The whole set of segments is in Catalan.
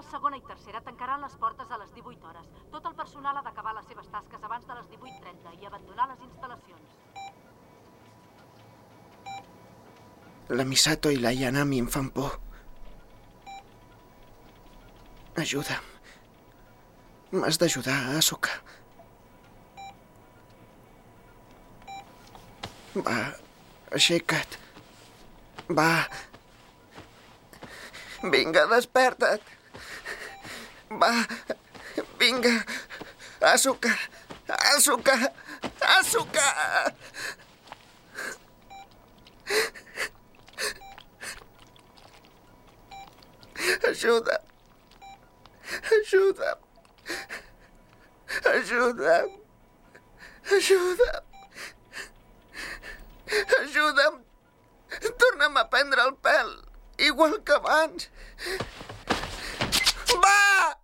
Ales segona i tercera tancaran les portes a les 18 hores. Tot el personal ha d'acabar les seves tasques abans de les 18.30 i abandonar les instal·lacions. La Misato i la Yanami em fan por. Ajuda'm. M'has d'ajudar, Asuka. Va, aixeca't. Va. Vinga, desperta't. Va, vinga. Asuka, Asuka, Asuka. Ajuda. Ajuda. Ajuda. Ajuda. Ajuda'm. Torna'm a prendre el pèl, igual que abans. Va!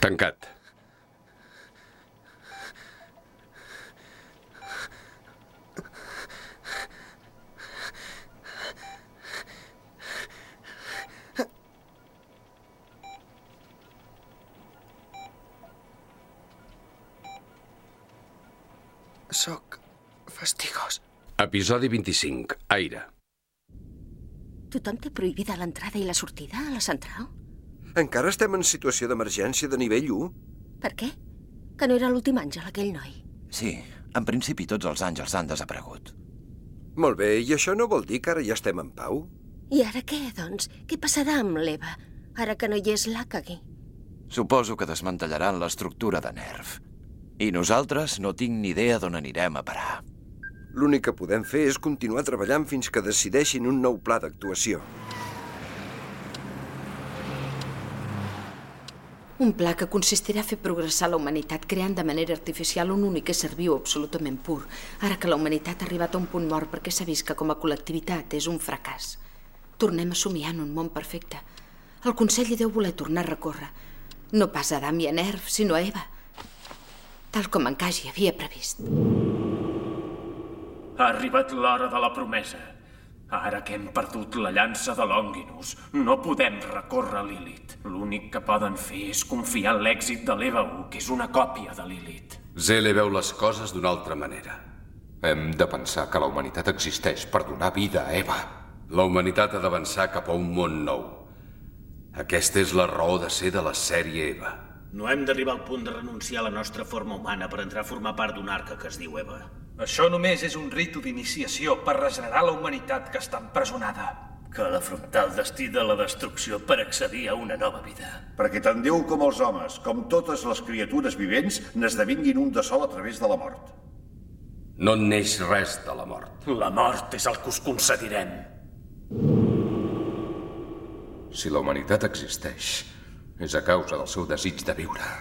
Tancat. Soc fastigós. Episodi 25. Aire. Tothom té prohibida l'entrada i la sortida a la central? Encara estem en situació d'emergència de nivell 1? Per què? Que no era l'últim àngel, aquell noi. Sí, en principi tots els àngels han desaparegut. Molt bé, i això no vol dir que ara ja estem en pau? I ara què, doncs? Què passarà amb l'Eva, ara que no hi és l'Akagi? Suposo que desmantellaran l'estructura de nerf. I nosaltres no tinc ni idea d'on anirem a parar. L'únic que podem fer és continuar treballant fins que decideixin un nou pla d'actuació. Un pla que consistirà a fer progressar la humanitat creant de manera artificial un únic ésser viu absolutament pur, ara que la humanitat ha arribat a un punt mort perquè s'ha vist que com a col·lectivitat és un fracàs. Tornem a somiar en un món perfecte. El Consell hi deu voler tornar a recórrer. No pas a Adam i a Nerv, sinó a Eva. Tal com en Kaji havia previst. Ha arribat l'hora de la promesa. Ara que hem perdut la llança de Longinus, no podem recórrer a Lilith. L'únic que poden fer és confiar en l'èxit de l'Eva-1, que és una còpia de Lilith. Zele veu les coses d'una altra manera. Hem de pensar que la humanitat existeix per donar vida a Eva. La humanitat ha d'avançar cap a un món nou. Aquesta és la raó de ser de la sèrie Eva. No hem d'arribar al punt de renunciar a la nostra forma humana per entrar a formar part d'un arca que es diu Eva. Això només és un ritu d'iniciació per regenerar la humanitat que està empresonada. Cal afrontar el destí de la destrucció per accedir a una nova vida. Perquè tant Déu com els homes, com totes les criatures vivents, n'esdevinguin un de sol a través de la mort. No en neix res de la mort. La mort és el que us concedirem. Si la humanitat existeix, és a causa del seu desig de viure.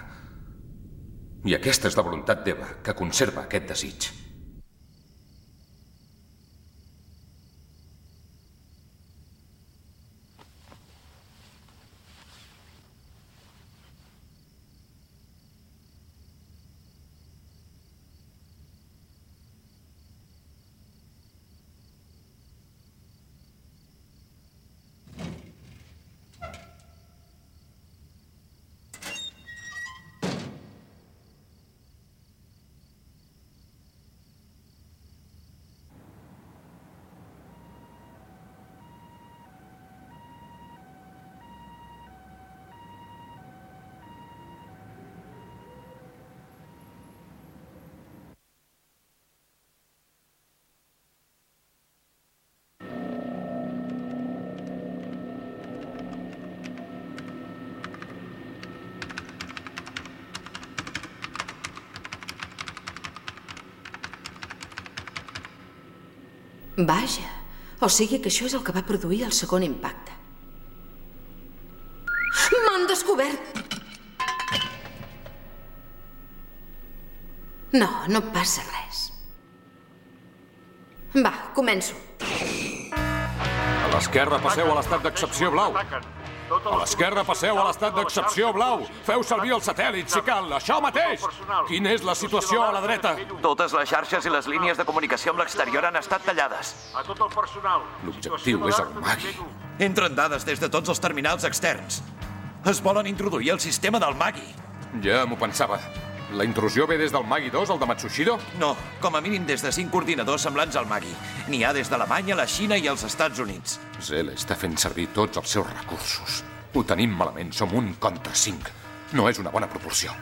I aquesta és la voluntat d'Eva, que conserva aquest desig. Vaja, o sigui que això és el que va produir el segon impacte. M'han descobert! No, no passa res. Va, començo. A l'esquerra passeu a l'estat d'excepció blau. A l'esquerra passeu a l'estat d'excepció blau. Feu servir el satèl·lit, si cal. Això mateix! Quina és la situació a la dreta? Totes les xarxes i les línies de comunicació amb l'exterior han estat tallades. A tot el personal. L'objectiu és el Magui. Entren dades des de tots els terminals externs. Es volen introduir el sistema del Magui. Ja m'ho pensava. La intrusió ve des del Magui 2, el de Matsushiro? No, com a mínim des de cinc coordinadors semblants al Magui. N'hi ha des d'Alemanya, la Xina i els Estats Units. Zell està fent servir tots els seus recursos. Ho tenim malament, som un contra cinc. No és una bona proporció.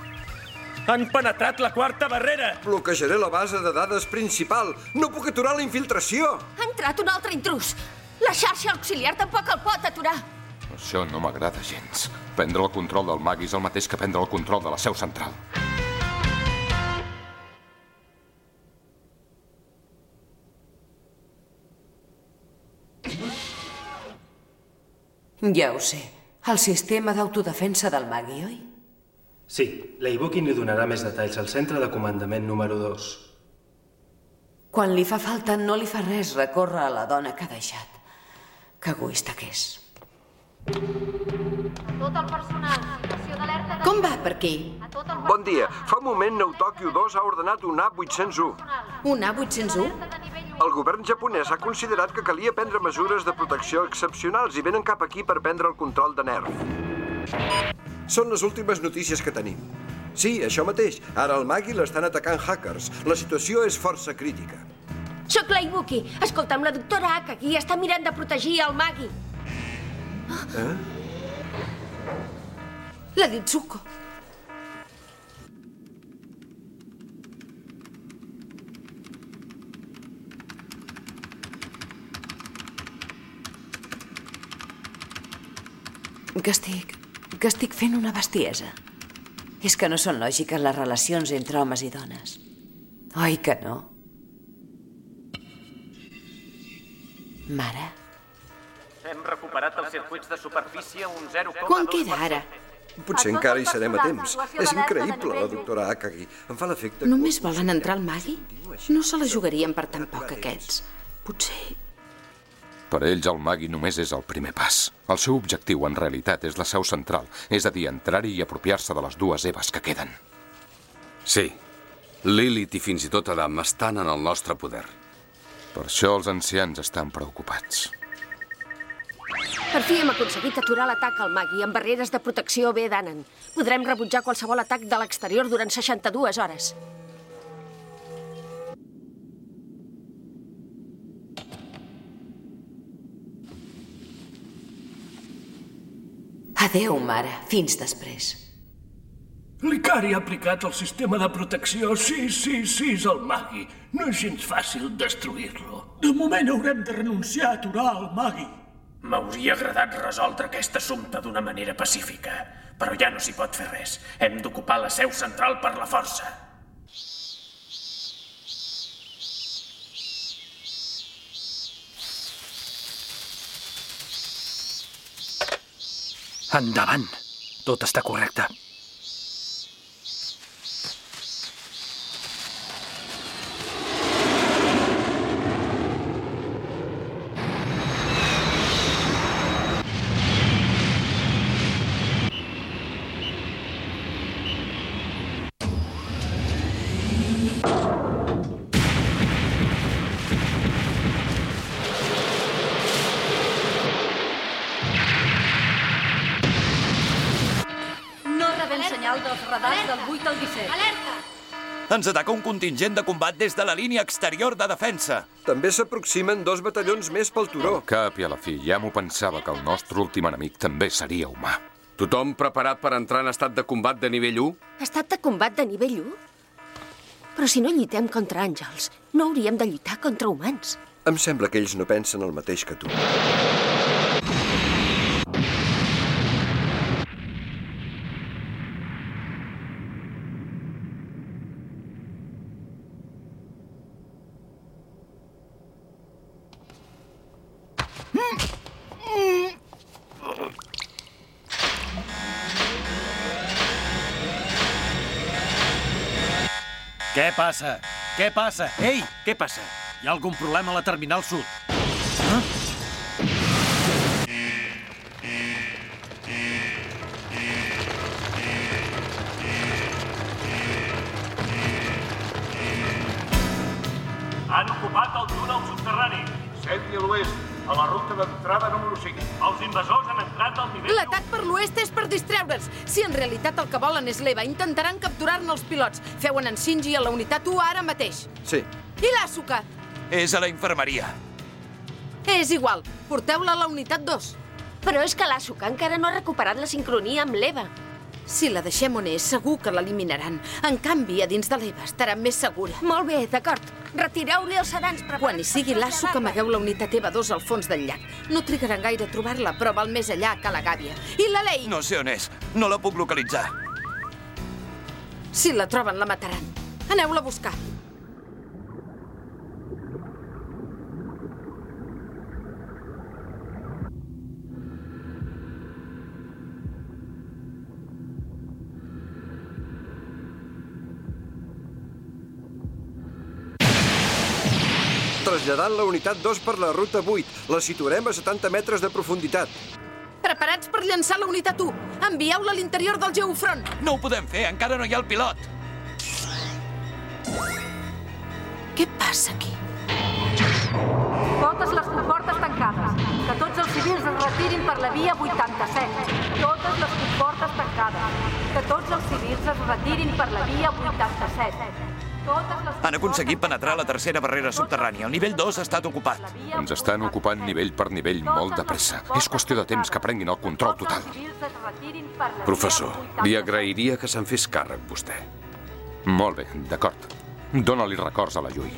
Han penetrat la quarta barrera! Bloquejaré la base de dades principal. No puc aturar la infiltració. Ha entrat un altre intrus. La xarxa auxiliar tampoc el pot aturar. Això no m'agrada gens. Prendre el control del Magui és el mateix que prendre el control de la seu central. Ja ho sé. El sistema d'autodefensa del Magui, oi? Sí, l'e-booking li donarà més detalls al centre de comandament número 2. Quan li fa falta no li fa res recórrer a la dona que ha deixat. Que egoista que és. Tot el personal, situació d'alerta de... Com va per aquí? Bon dia. Fa un moment Nou Tòquio 2 ha ordenat un A801. Un A801? El govern japonès ha considerat que calia prendre mesures de protecció excepcionals i venen cap aquí per prendre el control de NERF. Són les últimes notícies que tenim. Sí, això mateix. Ara el Magui l'estan atacant hackers. La situació és força crítica. Soc la Ibuki. Escolta'm, la doctora Akagi està mirant de protegir el Magui. Eh? La Ditsuko. Que estic... que estic fent una bestiesa. És que no són lògiques les relacions entre homes i dones. Oi que no? Mare? Hem recuperat els circuits de superfície un 0,2%. Quan queda ara? Potser encara hi serem a temps. És increïble, la doctora Akagi. Em fa l'efecte que... Només volen entrar al Magui? No se la jugarien per tan poc, aquests. Potser... Per ells el Magui només és el primer pas. El seu objectiu, en realitat, és la seu central, és a dir, entrar-hi i apropiar-se de les dues Eves que queden. Sí. Lilith i fins i tot Adam estan en el nostre poder. Per això els ancians estan preocupats. Per fi hem aconseguit aturar l'atac al Magui amb barreres de protecció B d'Anan. Podrem rebutjar qualsevol atac de l'exterior durant 62 hores. Adéu, mare. Fins després. L'Icari ha aplicat el sistema de protecció 666 al Magui. No és gens fàcil destruir-lo. De moment haurem de renunciar a aturar el Magui. M'hauria agradat resoldre aquest assumpte d'una manera pacífica, però ja no s'hi pot fer res. Hem d'ocupar la seu central per la força. Endavant. Tot està correcte. No rebem senyal dels radars del 8 al 17. Alerta! Ens ataca un contingent de combat des de la línia exterior de defensa. També s'aproximen dos batallons més pel turó. Cap i a la fi, ja m'ho pensava que el nostre últim enemic també seria humà. Tothom preparat per entrar en estat de combat de nivell 1? Estat de combat de nivell 1? Però si no lluitem contra àngels, no hauríem de lluitar contra humans. Em sembla que ells no pensen el mateix que tu. Passa? Què passa? Ei! Què passa? Hi ha algun problema a la terminal sud? La ruta d'entrada número 5. Els invasors han entrat al nivell... L'atac per l'oest és per distreure'ns. Si en realitat el que volen és l'Eva, intentaran capturar-ne els pilots. Feuen en Shinji a la unitat 1 ara mateix. Sí. I l'Asuka? És a la infermeria. És igual. Porteu-la a la unitat 2. Però és que l'Asuka encara no ha recuperat la sincronia amb l'Eva. Si la deixem on és, segur que l'eliminaran. En canvi, a dins de l'Eva estarà més segura. Molt bé, d'acord. Retireu-li els sedants preparats. Quan hi sigui l'Asuka, amagueu la unitat EVA 2 al fons del llac. No trigaran gaire a trobar-la, però val més allà que a la gàbia. I la Lei? No sé on és. No la puc localitzar. Si la troben, la mataran. Aneu-la a buscar. Traslladant la unitat 2 per la ruta 8. La situarem a 70 metres de profunditat. Preparats per llançar la unitat 1. Envieu-la a l'interior del geofront. No ho podem fer, encara no hi ha el pilot. Què passa aquí? Totes les comportes tancades. Que tots els civils es retirin per la via 87. Totes les comportes tancades. Que tots els civils es retirin per la via 87. Han aconseguit penetrar la tercera barrera subterrània. El nivell 2 ha estat ocupat. Ens estan ocupant nivell per nivell molt de pressa. És qüestió de temps que prenguin el control total. Professor, li agrairia que se'n fes càrrec, vostè. Molt bé, d'acord. Dóna-li records a la Llui.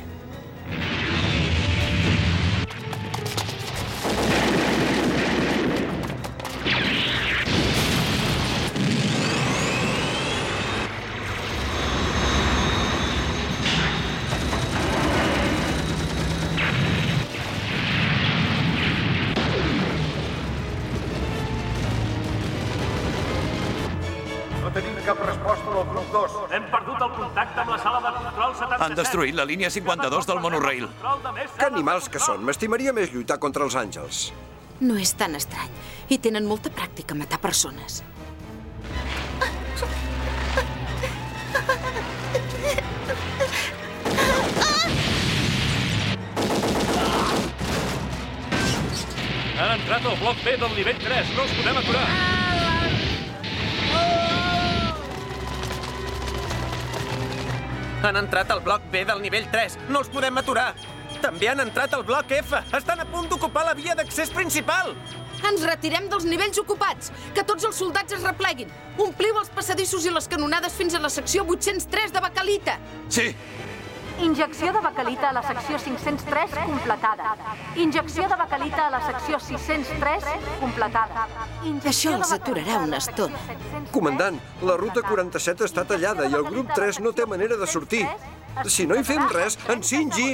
Destruït la línia 52 del monorail. Que animals que són. M'estimaria més lluitar contra els àngels. No és tan estrany. I tenen molta pràctica a matar persones. Han entrat al bloc B del nivell 3. No els podem aturar. Han entrat al bloc B del nivell 3. No els podem aturar. També han entrat al bloc F. Estan a punt d'ocupar la via d'accés principal. Ens retirem dels nivells ocupats. Que tots els soldats es repleguin. Ompliu els passadissos i les canonades fins a la secció 803 de Bacalita. Sí. Injecció de bacalita a la secció 503 completada. Injecció de bacalita a la secció 603 completada. Això els aturarà una estona. Comandant, la ruta 47 està tallada i el grup 3 no té manera de sortir. Si no hi fem res, en Shinji...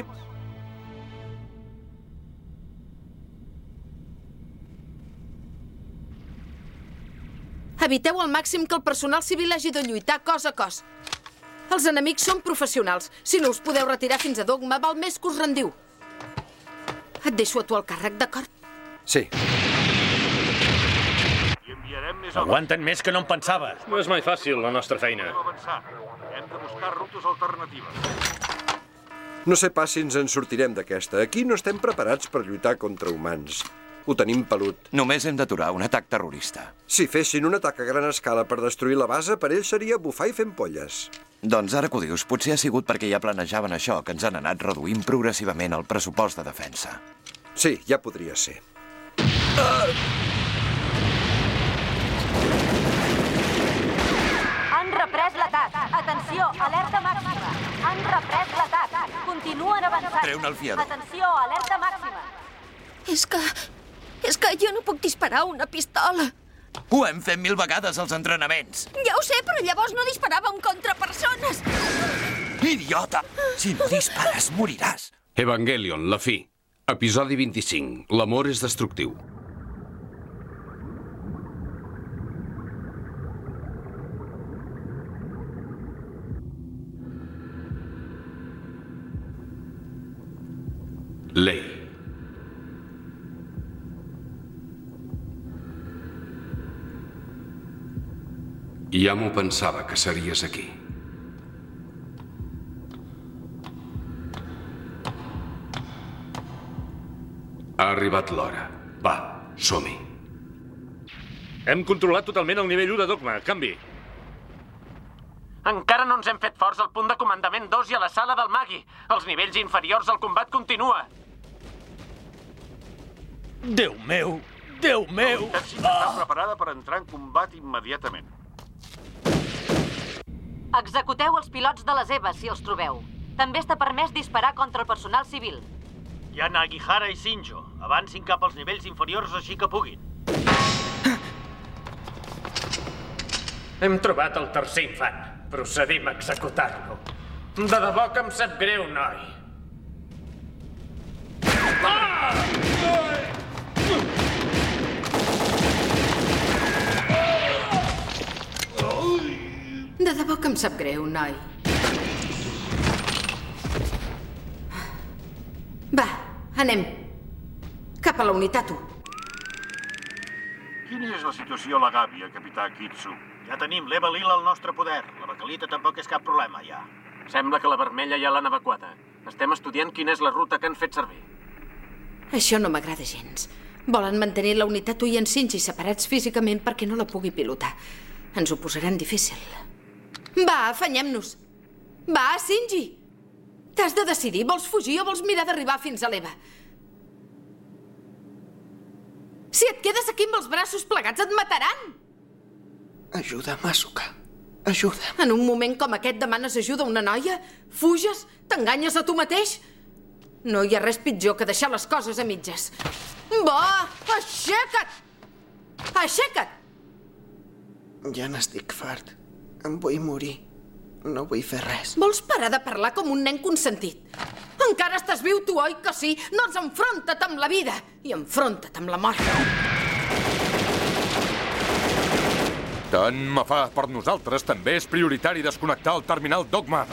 Eviteu al màxim que el personal civil hagi de lluitar cos a cos. Els enemics són professionals. Si no us podeu retirar fins a Dogma, val més que us rendiu. Et deixo a tu el càrrec, d'acord? Sí. Aguanten més que no em pensava. No és mai fàcil, la nostra feina. Hem de buscar rutes alternatives. No sé pas si ens en sortirem d'aquesta. Aquí no estem preparats per lluitar contra humans. Ho tenim pelut. Només hem d'aturar un atac terrorista. Si fessin un atac a gran escala per destruir la base, per ells seria bufar i fent polles. Doncs ara que ho dius, potser ha sigut perquè ja planejaven això, que ens han anat reduint progressivament el pressupost de defensa. Sí, ja podria ser. Han reprès l'atac. Atenció, alerta màxima. Han reprès l'atac. Continuen avançant. Treu-ne el fiador. Atenció, alerta màxima. És que... És que jo no puc disparar una pistola. Ho hem fet mil vegades als entrenaments. Ja ho sé, però llavors no disparàvem contra persones. Idiota! Si no dispares, moriràs. Evangelion, la fi. Episodi 25. L'amor és destructiu. Lei. Ja m'ho pensava que series aquí. Ha arribat l'hora. Va, som-hi. Hem controlat totalment el nivell 1 de Dogma. Canvi. Encara no ens hem fet forts al punt de comandament 2 i a la sala del Magui. Els nivells inferiors el combat continua. Déu meu! Déu meu! La unitat està preparada per entrar en combat immediatament. Executeu els pilots de les EVA, si els trobeu. També està permès disparar contra el personal civil. Hi ha Nagihara i Shinjo. Avancin cap als nivells inferiors així que puguin. Hem trobat el tercer infant. Procedim a executar-lo. De debò que em sap greu, noi. De debò que em sap greu, noi. Va, anem. Cap a la unitat 1. Quina és la situació a la gàbia, capità Kitsu? Ja tenim l'Eva Lila al nostre poder. La Bacalita tampoc és cap problema, ja. Sembla que la vermella ja l'han evacuada. Estem estudiant quina és la ruta que han fet servir. Això no m'agrada gens. Volen mantenir la unitat 1 i en Shinji separats físicament perquè no la pugui pilotar. Ens ho posaran difícil. Va, afanyem-nos. Va, Shinji. T'has de decidir, vols fugir o vols mirar d'arribar fins a l'Eva? Si et quedes aquí amb els braços plegats et mataran! Ajuda'm, Asuka. Ajuda'm. En un moment com aquest demanes ajuda a una noia? Fuges? T'enganyes a tu mateix? No hi ha res pitjor que deixar les coses a mitges. Va, aixeca't! Aixeca't! Ja n'estic fart. Em vull morir. No vull fer res. Vols parar de parlar com un nen consentit? Encara estàs viu, tu, oi que sí? Doncs enfronta't amb la vida i enfronta't amb la mort. Tant me fa. Per nosaltres també és prioritari desconnectar el terminal Dogma.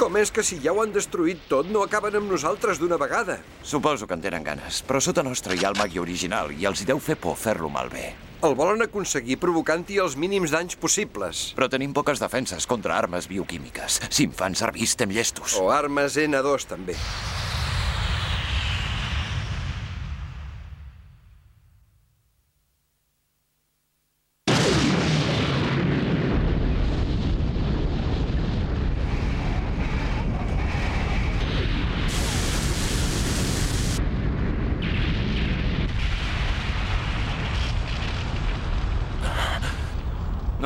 Com és que si ja ho han destruït tot, no acaben amb nosaltres d'una vegada? Suposo que en tenen ganes, però sota nostre hi ha el magui original i els hi deu fer por fer-lo malbé. El volen aconseguir provocant-hi els mínims danys possibles. Però tenim poques defenses contra armes bioquímiques. Si em fan servir, estem llestos. O armes N2, també.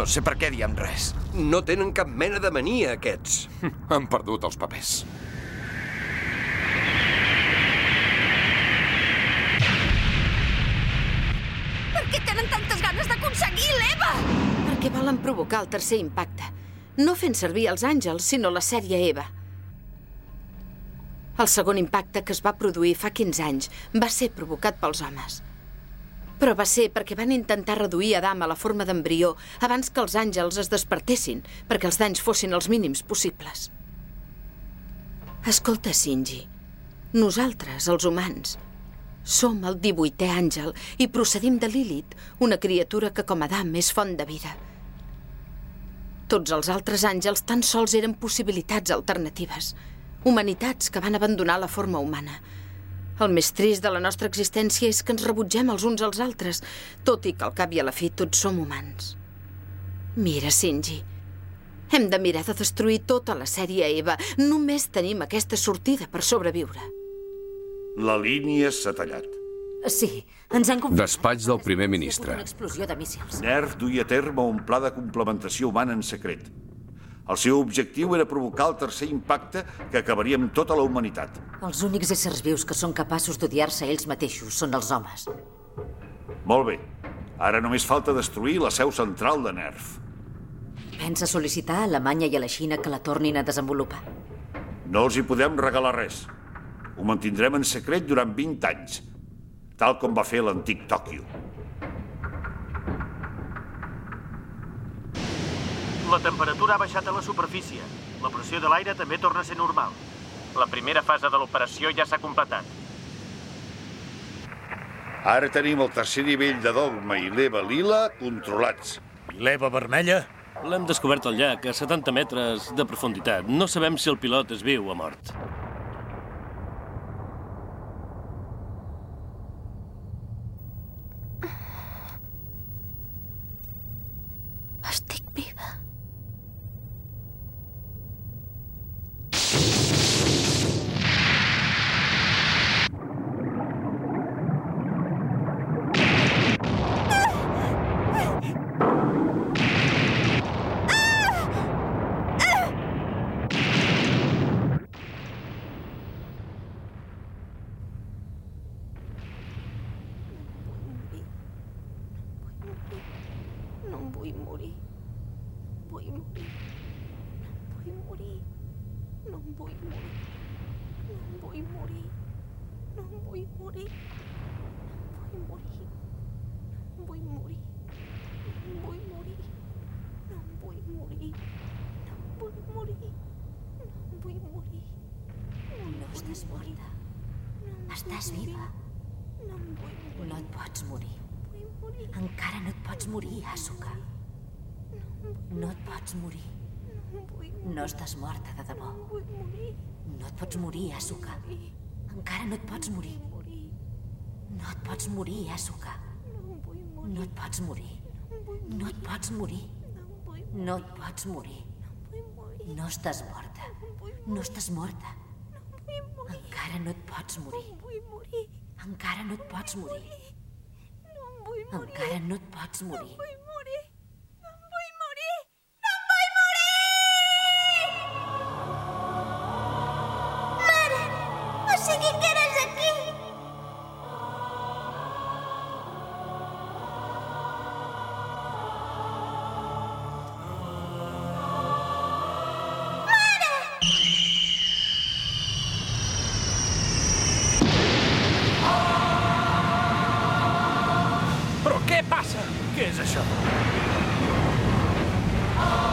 Sé per què diem res. No tenen cap mena de mania, aquests. Han perdut els papers. Per què tenen tantes ganes d'aconseguir l'Eva? Perquè volen provocar el tercer impacte. No fent servir els àngels, sinó la sèrie Eva. El segon impacte que es va produir fa 15 anys va ser provocat pels homes. Però va ser perquè van intentar reduir Adam a la forma d'embrió abans que els àngels es despertessin, perquè els danys fossin els mínims possibles. Escolta, Shinji, nosaltres, els humans, som el 18è àngel i procedim de Lilith, una criatura que com Adam és font de vida. Tots els altres àngels tan sols eren possibilitats alternatives, humanitats que van abandonar la forma humana. El més trist de la nostra existència és que ens rebutgem els uns als altres, tot i que al cap i a la fi tots som humans. Mira, Shinji, hem de mirar de destruir tota la sèrie Eva. Només tenim aquesta sortida per sobreviure. La línia s'ha tallat. Sí, ens han confirmat Despatx del primer ministre. una explosió de míssils. NERF duia a terme un pla de complementació humana en secret. El seu objectiu era provocar el tercer impacte que acabaria amb tota la humanitat. Els únics éssers vius que són capaços d'odiar-se ells mateixos són els homes. Molt bé. Ara només falta destruir la seu central de NERF. Pensa sol·licitar a Alemanya i a la Xina que la tornin a desenvolupar. No els hi podem regalar res. Ho mantindrem en secret durant 20 anys, tal com va fer l'antic Tòquio. La temperatura ha baixat a la superfície. La pressió de l'aire també torna a ser normal. La primera fase de l'operació ja s'ha completat. Ara tenim el tercer nivell de dogma i l'Eva lila controlats. I l'Eva vermella? L'hem descobert al llac, a 70 metres de profunditat. No sabem si el pilot és viu o mort. No et pots morir. No estàs morta. No estàs morta. Encara no et pots morir. Encara no et pots morir. Encara no et pots morir! Mare! O sigui que què passa? Què és això? Mare,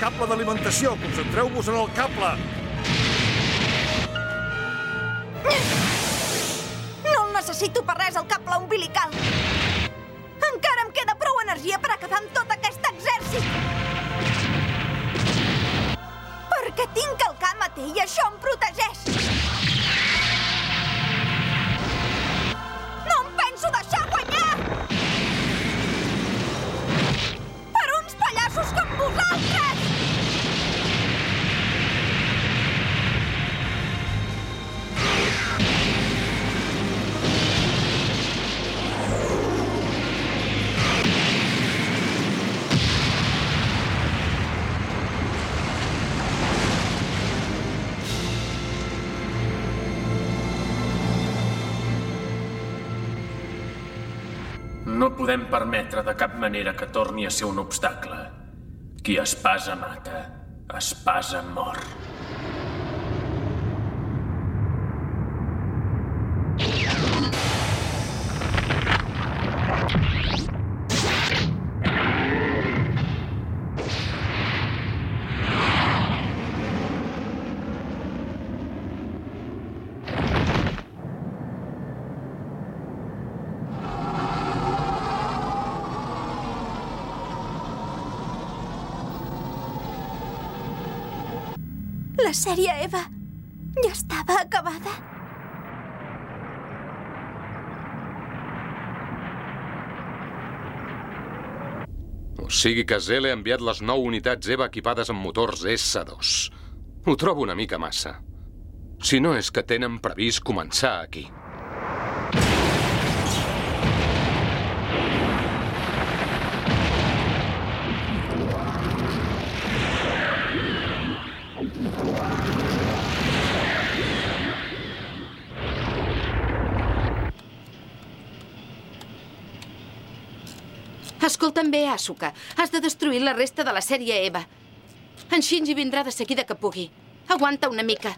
cable d'alimentació. Concentreu-vos en el cable. Permetre de cap manera que torni a ser un obstacle. Qui espasa mata, espasa mor. La sèrie Eva ja estava acabada. O sigui que Zele ha enviat les nou unitats EVA equipades amb motors S2. Ho trobo una mica massa. Si no és que tenen previst començar aquí. Escolta'm bé, Asuka. Has de destruir la resta de la sèrie Eva. En Shinji vindrà de seguida que pugui. Aguanta una mica.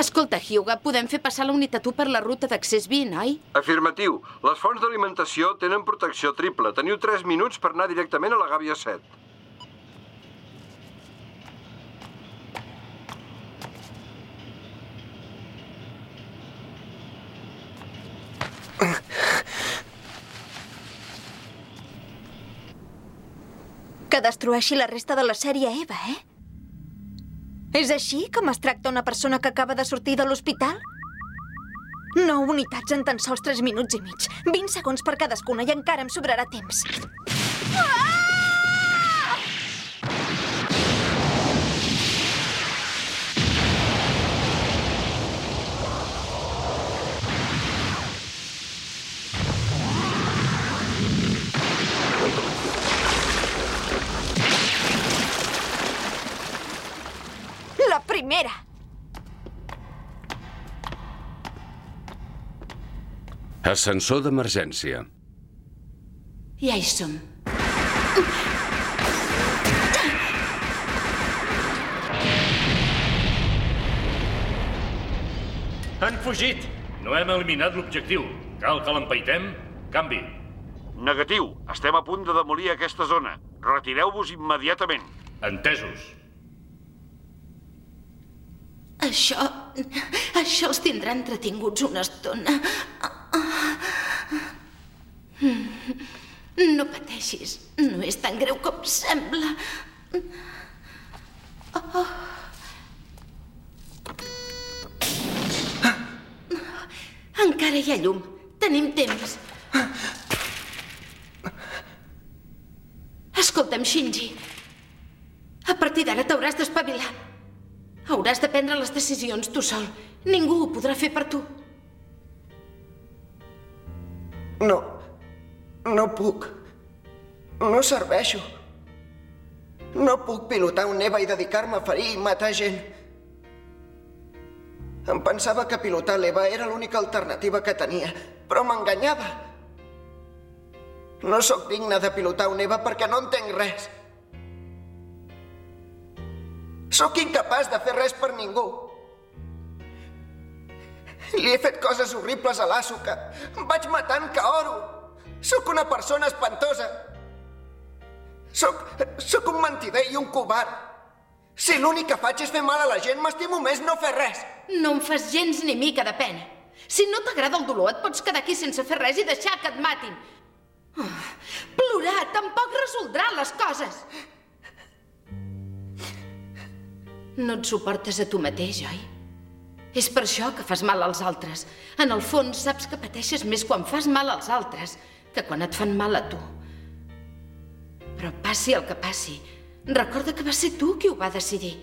Escolta, Hyuga, podem fer passar la unitat 1 per la ruta d'accés 20, oi? Afirmatiu. Les fonts d'alimentació tenen protecció triple. Teniu 3 minuts per anar directament a la gàbia 7. Que destrueixi la resta de la sèrie Eva, eh? És així com es tracta una persona que acaba de sortir de l'hospital? Nou unitats en tan sols 3 minuts i mig. 20 segons per cadascuna i encara em sobrarà temps. La primera! Ascensor d'emergència. Ja hi som. Han fugit! No hem eliminat l'objectiu. Cal que l'empaitem? Canvi. Negatiu. Estem a punt de demolir aquesta zona. Retireu-vos immediatament. Entesos. Això... Això els tindrà entretinguts una estona. No pateixis. No és tan greu com sembla. Oh. Encara hi ha llum. Tenim temps. Escolta'm, Shinji. A partir d'ara t'hauràs d'espavilar. Hauràs de prendre les decisions tu sol. Ningú ho podrà fer per tu. No. No puc. No serveixo. No puc pilotar un Eva i dedicar-me a ferir i matar gent. Em pensava que pilotar l'Eva era l'única alternativa que tenia, però m'enganyava. No sóc digne de pilotar un Eva perquè no entenc res. Sóc incapaç de fer res per ningú. Li he fet coses horribles a l'Àsuka. Vaig matar en Kaoru. Sóc una persona espantosa. Sóc, sóc un mentider i un covard. Si l'únic que faig és fer mal a la gent, m'estimo més no fer res. No em fas gens ni mica de pena. Si no t'agrada el dolor, et pots quedar aquí sense fer res i deixar que et matin. Oh, plorar tampoc resoldrà les coses. No et suportes a tu mateix, oi? És per això que fas mal als altres. En el fons, saps que pateixes més quan fas mal als altres que quan et fan mal a tu. Però passi el que passi, recorda que va ser tu qui ho va decidir.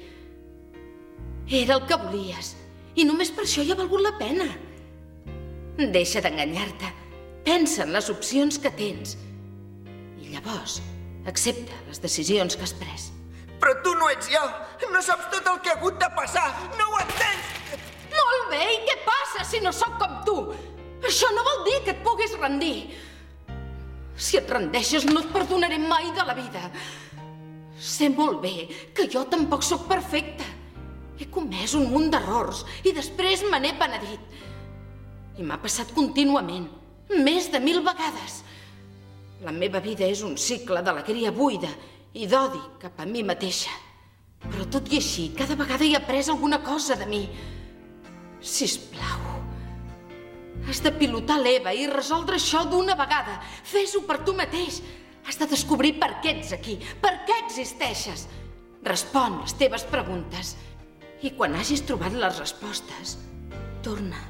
Era el que volies, i només per això hi ha valgut la pena. Deixa d'enganyar-te. Pensa en les opcions que tens. I llavors, accepta les decisions que has pres. Però tu no ets jo. No saps tot el que ha hagut de passar. No ho entens. Molt bé, i què passa si no sóc com tu? Això no vol dir que et puguis rendir. Si et rendeixes no et perdonaré mai de la vida. Sé molt bé que jo tampoc sóc perfecta. He comès un munt d'errors i després me n'he penedit. I m'ha passat contínuament, més de mil vegades. La meva vida és un cicle d'alegria buida i d'odi cap a mi mateixa. Però tot i així, cada vegada he après alguna cosa de mi. Sisplau, has de pilotar l'Eva i resoldre això d'una vegada. Fes-ho per tu mateix. Has de descobrir per què ets aquí, per què existeixes. Respon les teves preguntes I quan hagis trobat les respostes, torna.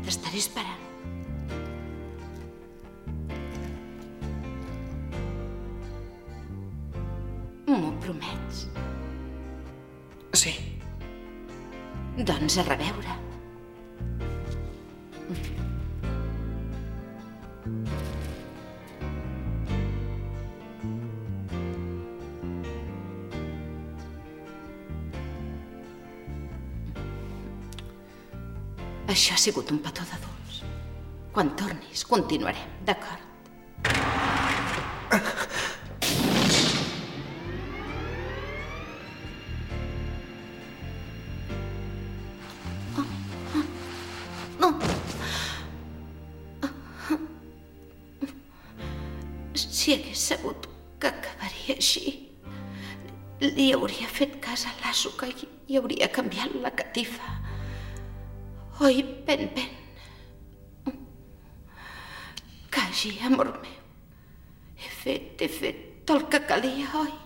T'estaré esperant. M'ho promets? Sí. Doncs a reveure. Això ha sigut un petó d'adults. Quan tornis, continuarem, d'acord? Cas a l'Àsuka i, i hauria canviat la catifa. Oi, Ben Ben? Kaji, amor meu. He fet, he fet el que calia, oi?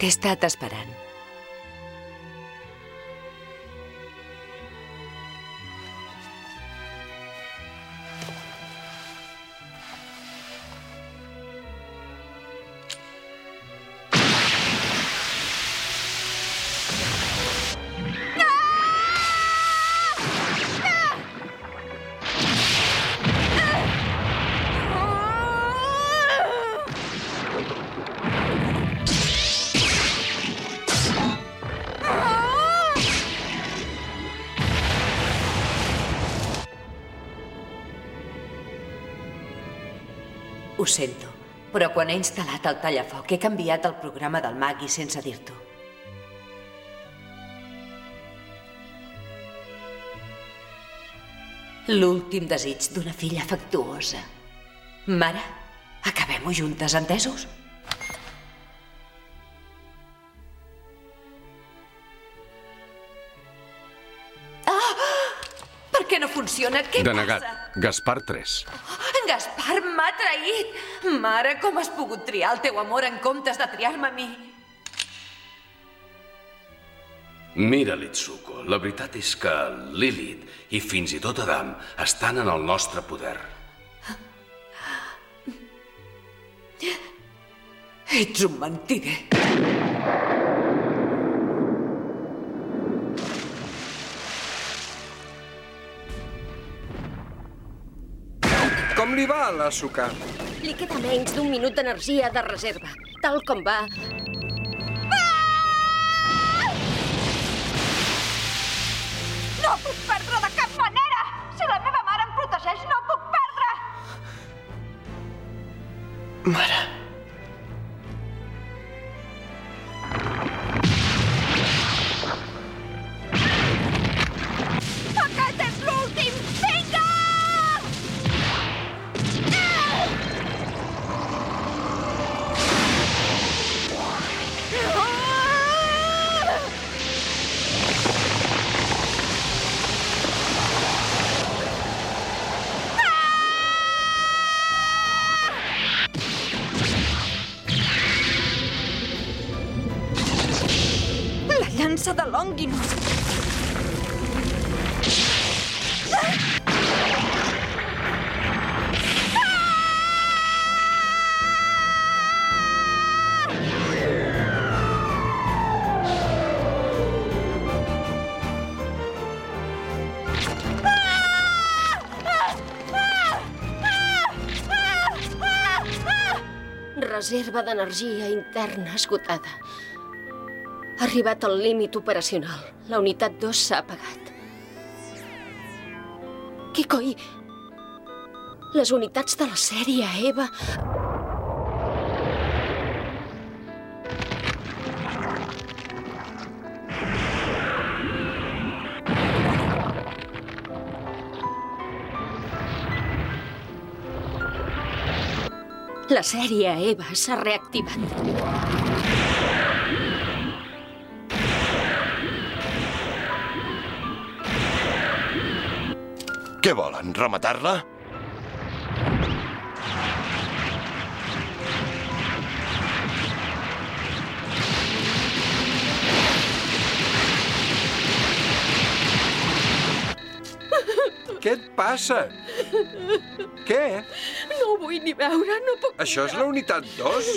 T'he estat sento, però quan he instal·lat el tallafoc he canviat el programa del Magui sense dir-t'ho. L'últim desig d'una filla afectuosa. Mare, acabem-ho juntes, entesos? Ah! Per què no funciona? Què Denegat. passa? Gaspar 3. Gaspar m'ha traït! Mare, com has pogut triar el teu amor en comptes de triar-me a mi? Mira, Litsuko, la veritat és que Lilith i fins i tot Adam estan en el nostre poder. Ets un mentider. Com li va l'Asuka? Li queda menys d'un minut d'energia de reserva. Tal com va... No puc perdre de cap manera! Si la meva mare em protegeix, no puc perdre! Mare... La llança de Longinus! Reserva d'energia interna esgotada. Arribat al límit operacional. La unitat 2 s'ha apagat. Què coi? Les unitats de la sèrie EVA... La sèrie EVA s'ha reactivat. Què volen, rematar-la? Què et passa? Què? No ho vull ni veure, no puc... Això és la unitat 2?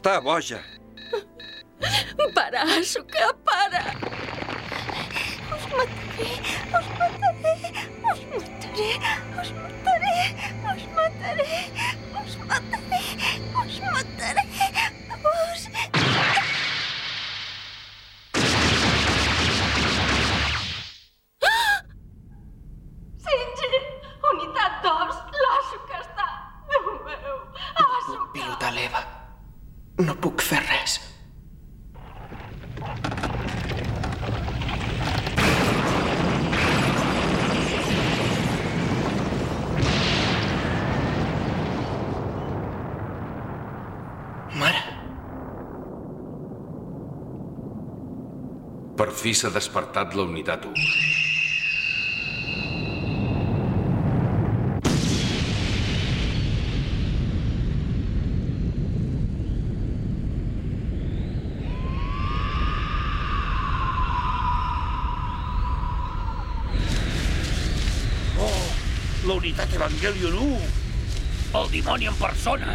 está a? No puc fer res. Mare, Per fi s'ha despertat la unitat 1. Oh, la unitat Evangelion 1! El dimoni en persona!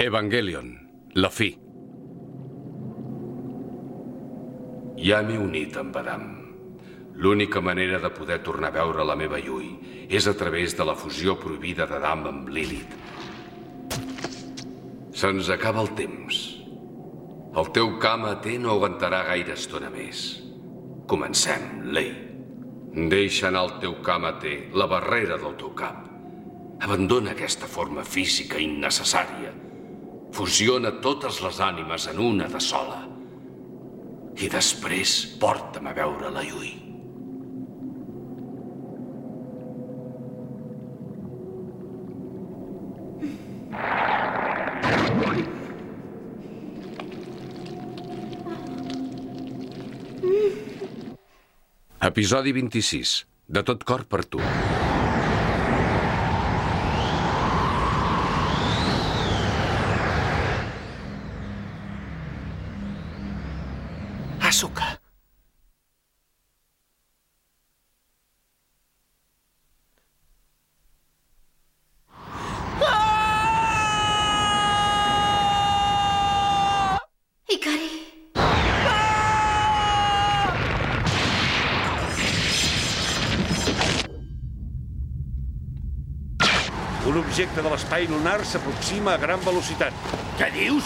Evangelion, la fi. Ja m'he unit amb Adam. L'única manera de poder tornar a veure la meva Yui és a través de la fusió prohibida d'Adam amb Lilith. Se'ns acaba el temps. El teu cama té no aguantarà gaire estona més. Comencem, Lei. Deixa anar el teu cama té, la barrera del teu cap. Abandona aquesta forma física innecessària. Fusiona totes les ànimes en una de sola. I després porta'm a veure la Yui. Episodi 26. De tot cor per tu. Asuka. Ikari! Un objecte de l'espai lunar s'aproxima a gran velocitat. Què dius?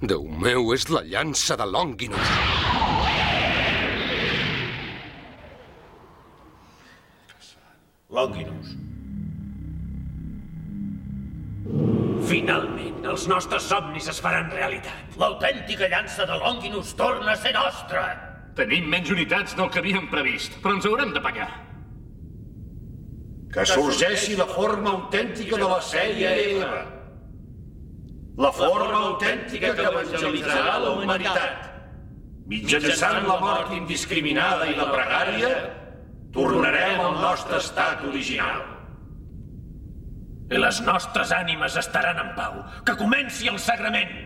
Déu meu, és la llança de Longinus. Longinus. Finalment, els nostres somnis es faran realitat. L'autèntica llança de Longinus torna a ser nostra! Tenim menys unitats del que havíem previst, però ens haurem d'apanyar. Que sorgeixi la forma autèntica de la sèrie Eva. La forma autèntica que evangelitzarà la humanitat. Mitjançant la mort indiscriminada i la pregària, tornarem al nostre estat original. I les nostres ànimes estaran en pau. Que comenci el sagrament!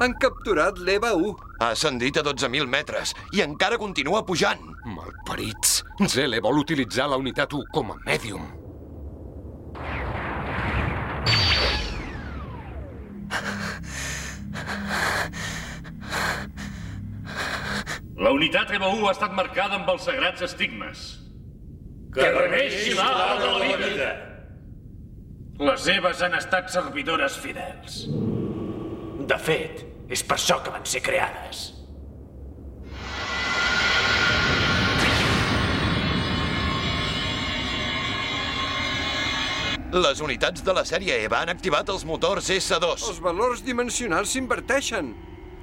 Han capturat l'Eva 1. Ha ascendit a 12.000 metres i encara continua pujant. Malparits. Zele vol utilitzar la unitat 1 com a mèdium. La unitat EVA 1 ha estat marcada amb els sagrats estigmes. Que reneixi l'arbre de la vida! Les Eves han estat servidores fidels. De fet, és per això que van ser creades. Les unitats de la sèrie EVA han activat els motors S2. Els valors dimensionals s'inverteixen.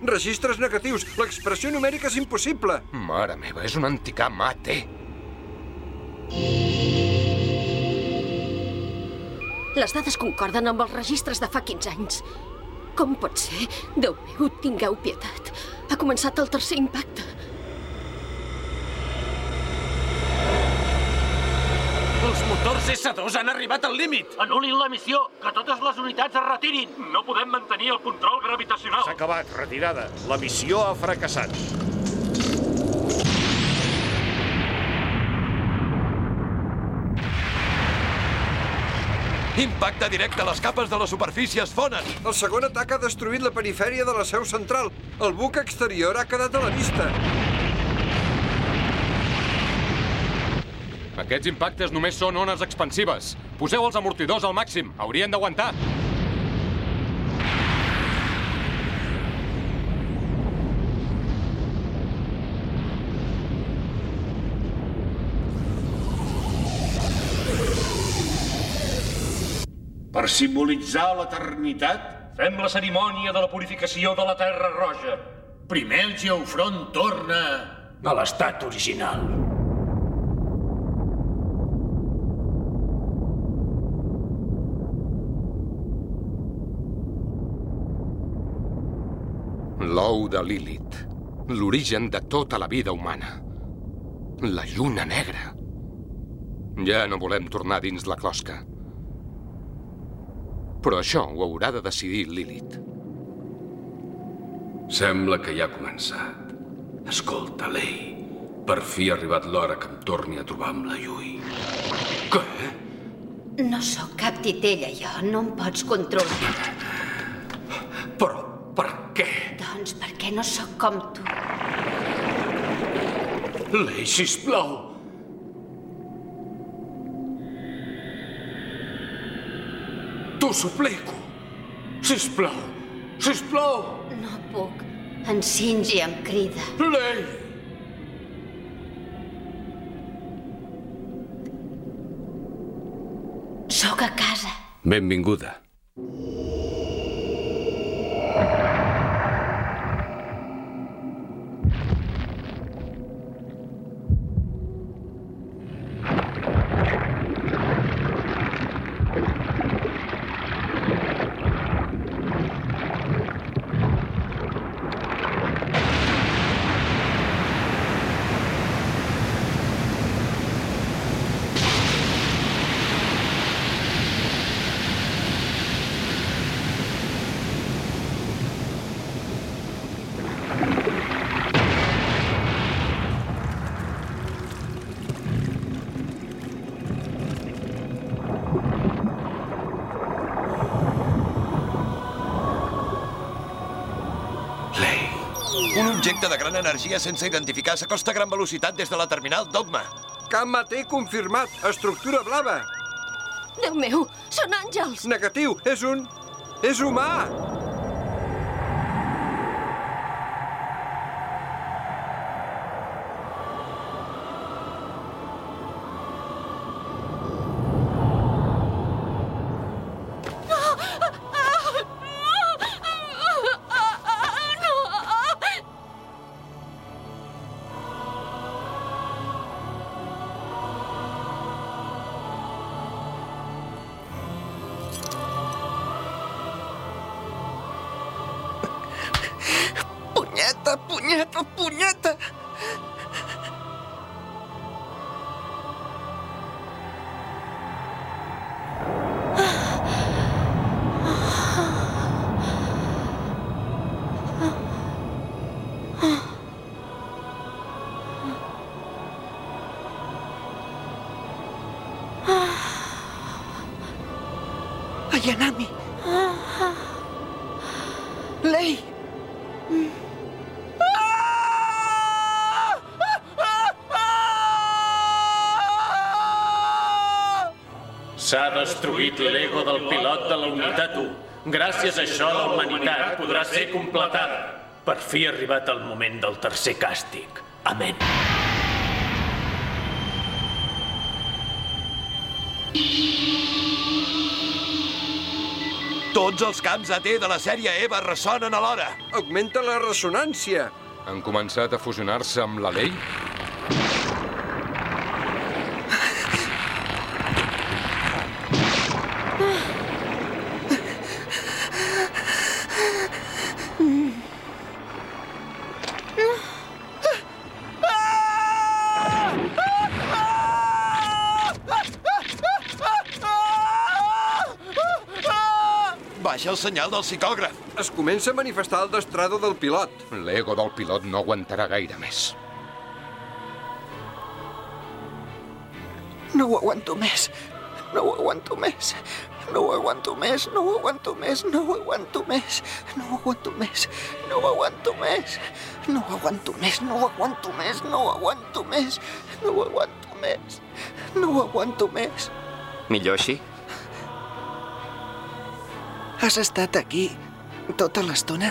Registres negatius. L'expressió numèrica és impossible. Mare meva, és un anticà mate. Les dades concorden amb els registres de fa 15 anys. Com pot ser? Déu meu, tingueu pietat. Ha començat el tercer impacte. Els motors S2 han arribat al límit! Anul·lin la missió! Que totes les unitats es retirin! No podem mantenir el control gravitacional! S'ha acabat, retirada. La missió ha fracassat. Impacte directe a les capes de la superfície es fonen. El segon atac ha destruït la perifèria de la seu central. El buc exterior ha quedat a la vista. Aquests impactes només són ones expansives. Poseu els amortidors al màxim. Haurien d'aguantar. Per simbolitzar l'eternitat, Fem la cerimònia de la purificació de la Terra Roja. Primer el Geofront torna a l'estat original. L'ou de Lilith. L'origen de tota la vida humana. La lluna negra. Ja no volem tornar dins la closca. Però això ho haurà de decidir Lilith. Sembla que ja ha començat. Escolta, Lei, per fi ha arribat l'hora que em torni a trobar amb la Yui. Què? No sóc cap titella, jo. No em pots controlar. Però per què? Doncs perquè no sóc com tu. Lei, sisplau. T'ho suplico. Sisplau. Sisplau. No puc. En Shinji em crida. Lei! Sóc a casa. Benvinguda. Un objecte de gran energia sense identificar s'acosta a gran velocitat des de la terminal Dogma. Camp Maté confirmat. Estructura blava. Déu meu, són àngels! Negatiu, és un... és humà! Ayanami! Lei! S'ha destruït l'ego del pilot de la unitat 1. Gràcies a això la humanitat podrà ser completada. Per fi ha arribat el moment del tercer càstig. Amén. Tots els camps AT de la sèrie EVA ressonen alhora. Augmenta la ressonància. Han començat a fusionar-se amb la Lei? Baixa el senyal del psicògraf. Es comença a manifestar el destrado del pilot. L'ego del pilot no aguantarà gaire més. No ho aguanto més. No ho aguanto més. No ho aguanto més. No ho aguanto més. No ho aguanto més. No ho aguanto més. No ho aguanto més. No ho aguanto més. No ho aguanto més. No ho aguanto més. No ho aguanto més. No ho aguanto més. Millor així? Has estat aquí tota l'estona?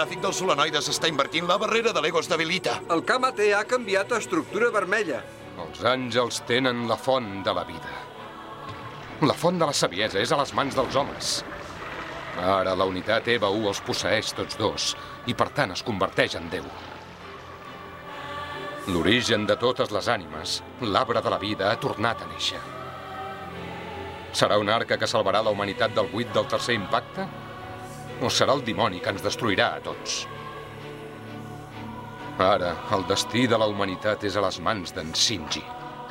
Gràfic del solenoide s'està invertint, la barrera de l'ego es debilita. El camp AT ha canviat a estructura vermella. Els àngels tenen la font de la vida. La font de la saviesa és a les mans dels homes. Ara la unitat EVA 1 els posseeix tots dos i per tant es converteix en Déu. L'origen de totes les ànimes, l'arbre de la vida, ha tornat a néixer. Serà un arca que salvarà la humanitat del buit del tercer impacte? O serà el dimoni que ens destruirà a tots? Ara, el destí de la humanitat és a les mans d'en Shinji.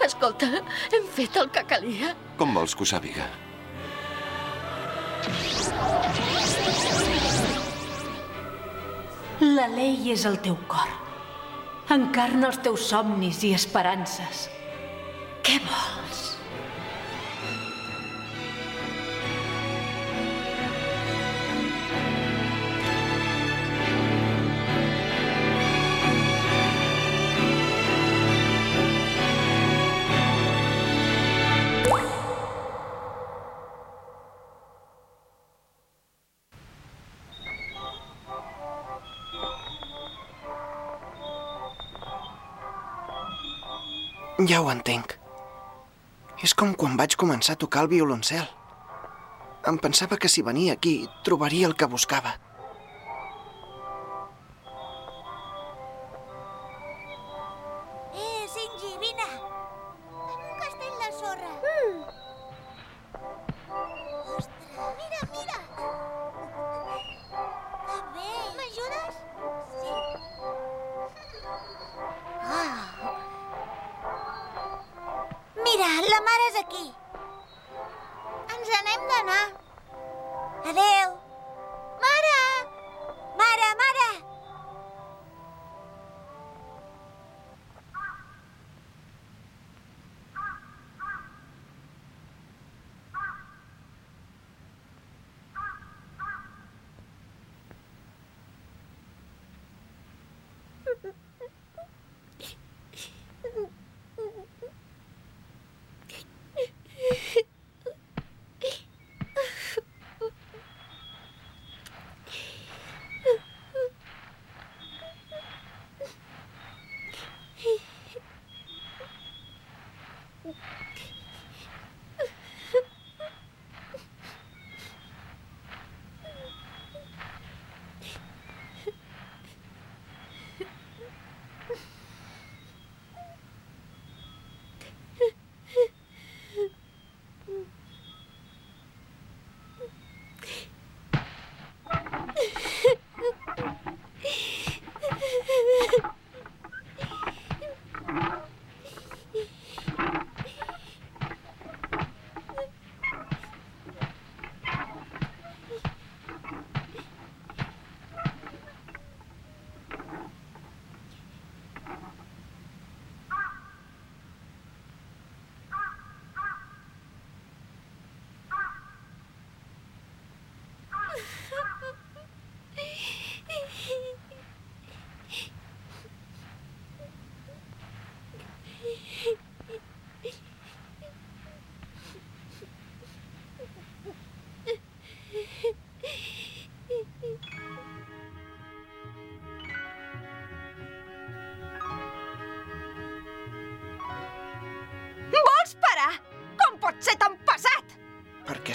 Escolta, hem fet el que calia. Com vols que ho sàpiga? La llei és el teu cor. Encarna els teus somnis i esperances. Què vols? Ja ho entenc. És com quan vaig començar a tocar el violoncel. Em pensava que si venia aquí trobaria el que buscava.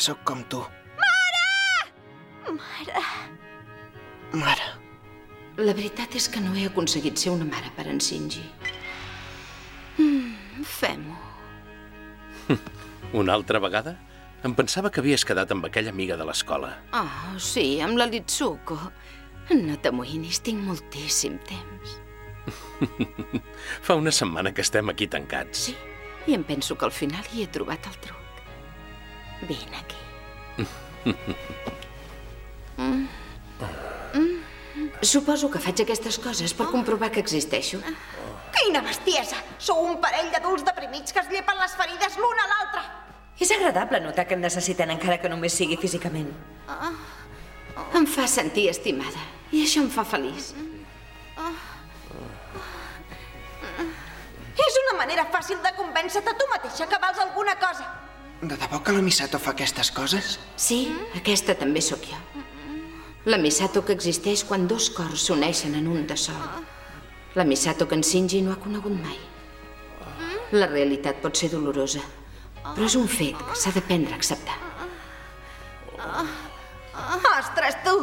Sóc com tu. Mare! Mare. La veritat és que no he aconseguit ser una mare per en Shinji. Mm, Fem-ho. Una altra vegada? Em pensava que havies quedat amb aquella amiga de l'escola. Oh, sí, amb la Litsuko. No t'amoïnis, tinc moltíssim temps. Fa una setmana que estem aquí tancats. Sí, i em penso que al final hi he trobat el truc. Vine aquí. Mm. Mm. Suposo que faig aquestes coses per comprovar que existeixo. Quina bestiesa! Sou un parell d'adults deprimits que es llepen les ferides l'un a l'altre. És agradable notar que et necessiten encara que només sigui físicament. Em fa sentir estimada i això em fa feliç. És una manera fàcil de convèncer-te tu mateixa que vals alguna cosa. De debò que la Misato fa aquestes coses? Sí, aquesta també sóc jo. La Misato que existeix quan dos cors s'uneixen en un de sol. La Misato que en Shinji no ha conegut mai. La realitat pot ser dolorosa, però és un fet que s'ha d'aprendre a acceptar. Ah, Ostres, tu!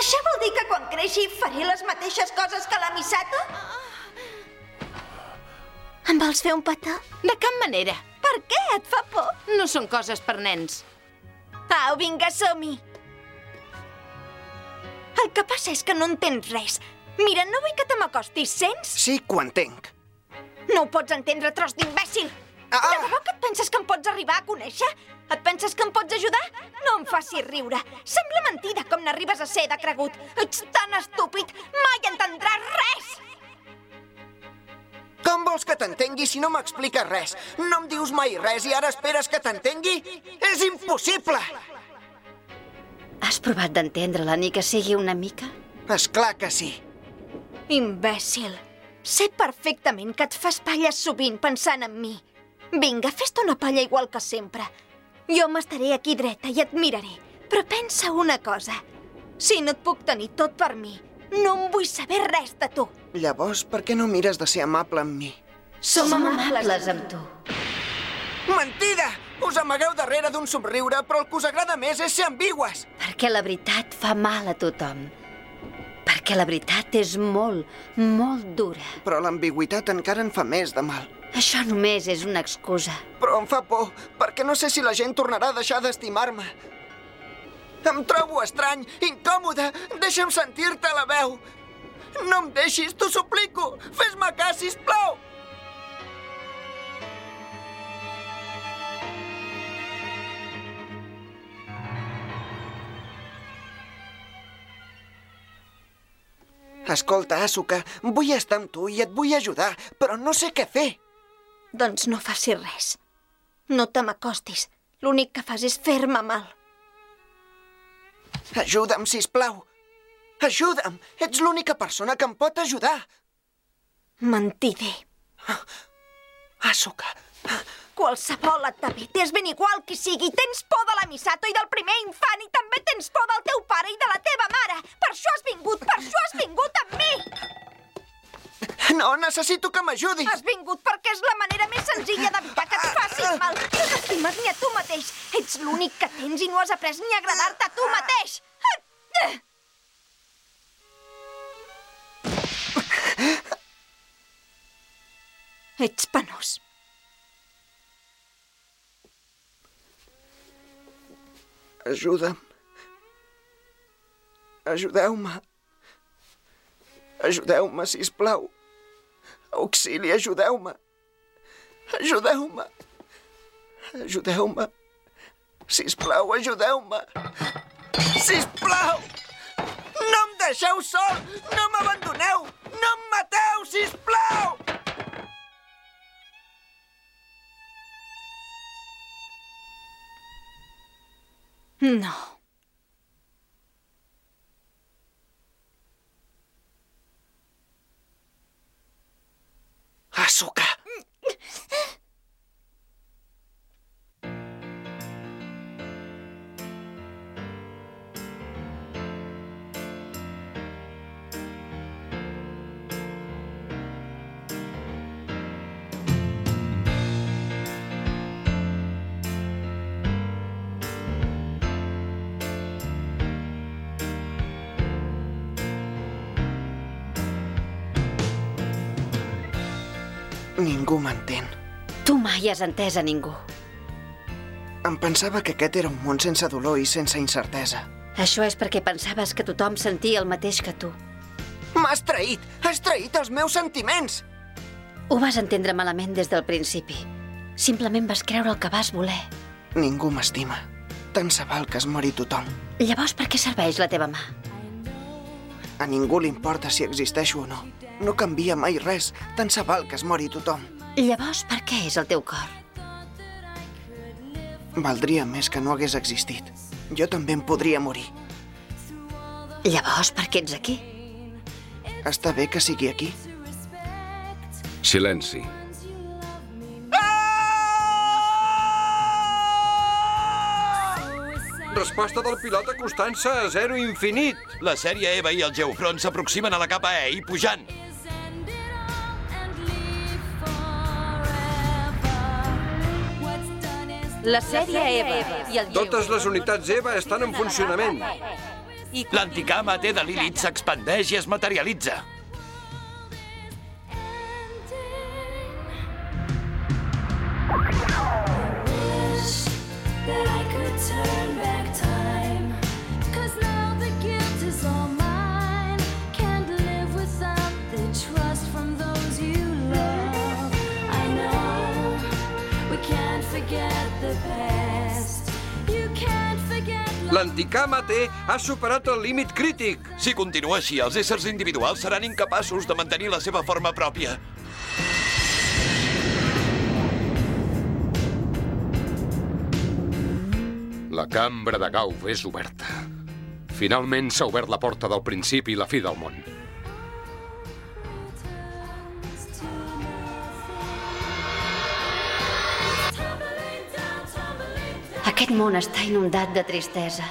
Això vol dir que quan creixi faré les mateixes coses que la Misato? Em vols fer un petó? De cap manera. Per què? Et fa por? No són coses per nens. Au, vinga, som-hi! El que passa és que no entens res. Mira, no vull que te m'acostis, sents? Sí que ho entenc. No ho pots entendre, tros d'imbècil! Ah! De debò que et penses que em pots arribar a conèixer? Et penses que em pots ajudar? No em facis riure. Sembla mentida com n'arribes a ser de cregut. Ets tan estúpid, mai entendràs res! Com vols que t'entengui si no m'expliques res? No em dius mai res i ara esperes que t'entengui? És impossible! Has provat d'entendre-la ni que sigui una mica? És clar que sí. Imbècil. Sé perfectament que et fas palles sovint pensant en mi. Vinga, fes-te una palla igual que sempre. Jo m'estaré aquí dreta i et miraré. Però pensa una cosa. Si no et puc tenir tot per mi, no em vull saber res de tu. Llavors, per què no mires de ser amable amb mi? Som amables amb tu. Mentida! Us amagueu darrere d'un somriure, però el que us agrada més és ser ambigües. Perquè la veritat fa mal a tothom. Perquè la veritat és molt, molt dura. Però l'ambigüitat encara en fa més de mal. Això només és una excusa. Però em fa por, perquè no sé si la gent tornarà a deixar d'estimar-me. Em trobo estrany, incòmode. Deixa'm sentir-te la veu. No em deixis, t'ho suplico. Fes-me cas, sisplau. Escolta, Asuka, vull estar amb tu i et vull ajudar, però no sé què fer. Doncs no facis res. No te m'acostis. L'únic que fas és fer-me mal. Ajuda'm, si plau. Ajuda'm. Ets l'única persona que em pot ajudar. Mentider. Asuka. Qualsevol et ve. T'és ben igual qui sigui. Tens por de la Misato i del primer infant i també tens por del teu pare i de la teva mare. Per això has vingut, per això has vingut amb mi. No, necessito que m'ajudis. Has vingut perquè és la manera més senzilla d'evitar que et facin mal. No t'estimes ni a tu mateix. Ets l'únic que tens i no has après ni a agradar-te a tu mateix. Ets penós. Ajuda'm. Ajudeu-me. Ajudeu-me, si plau. Auxili, ajudeu-me. Ajudeu-me. Ajudeu-me. Si plau, ajudeu-me. Si plau! Deixeu sol! No m'abandoneu! No em mateu, si plau! No. Asuka! Ningú m'entén. Tu mai has entès a ningú. Em pensava que aquest era un món sense dolor i sense incertesa. Això és perquè pensaves que tothom sentia el mateix que tu. M'has traït! Has traït els meus sentiments! Ho vas entendre malament des del principi. Simplement vas creure el que vas voler. Ningú m'estima. Tant se val que es mori tothom. Llavors, per què serveix la teva mà? A ningú li importa si existeixo o no. No canvia mai res. Tant se val que es mori tothom. Llavors, per què és el teu cor? Valdria més que no hagués existit. Jo també em podria morir. Llavors, per què ets aquí? Està bé que sigui aquí. Silenci. Resposta del pilot acostant-se a zero infinit. La sèrie EVA i el Geofront s'aproximen a la capa E i pujant. La sèrie EVA i el Totes les unitats EVA estan en funcionament. L'anticama té de Lilith s'expandeix i es materialitza. that I could turn L'anticama T ha superat el límit crític. Si continua així, els éssers individuals seran incapaços de mantenir la seva forma pròpia. La cambra de Gauf és oberta. Finalment s'ha obert la porta del principi i la fi del món. Aquest món està inundat de tristesa.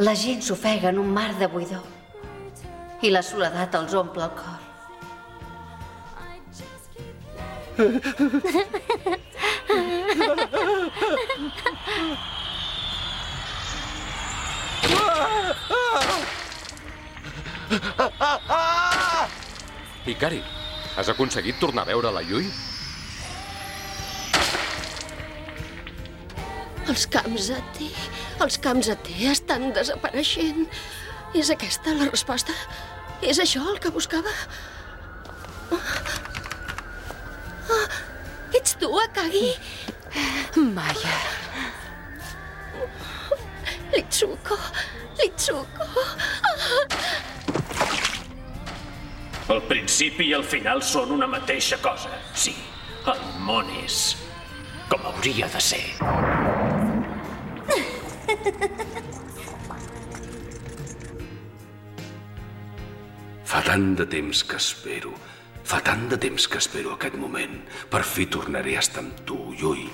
La gent s'ofega en un mar de buidor. I la soledat els omple el cor. Ikari, has aconseguit tornar a veure la Yui? Els camps a té, els camps a té estan desapareixent. És aquesta la resposta? És això el que buscava? Ah, ets tu, Akagi? Maya. Litsuko, Litsuko. El principi i el final són una mateixa cosa. Sí, el món és com hauria de ser. Fa tant de temps que espero, fa tant de temps que espero aquest moment. Per fi tornaré a estar amb tu, Yui.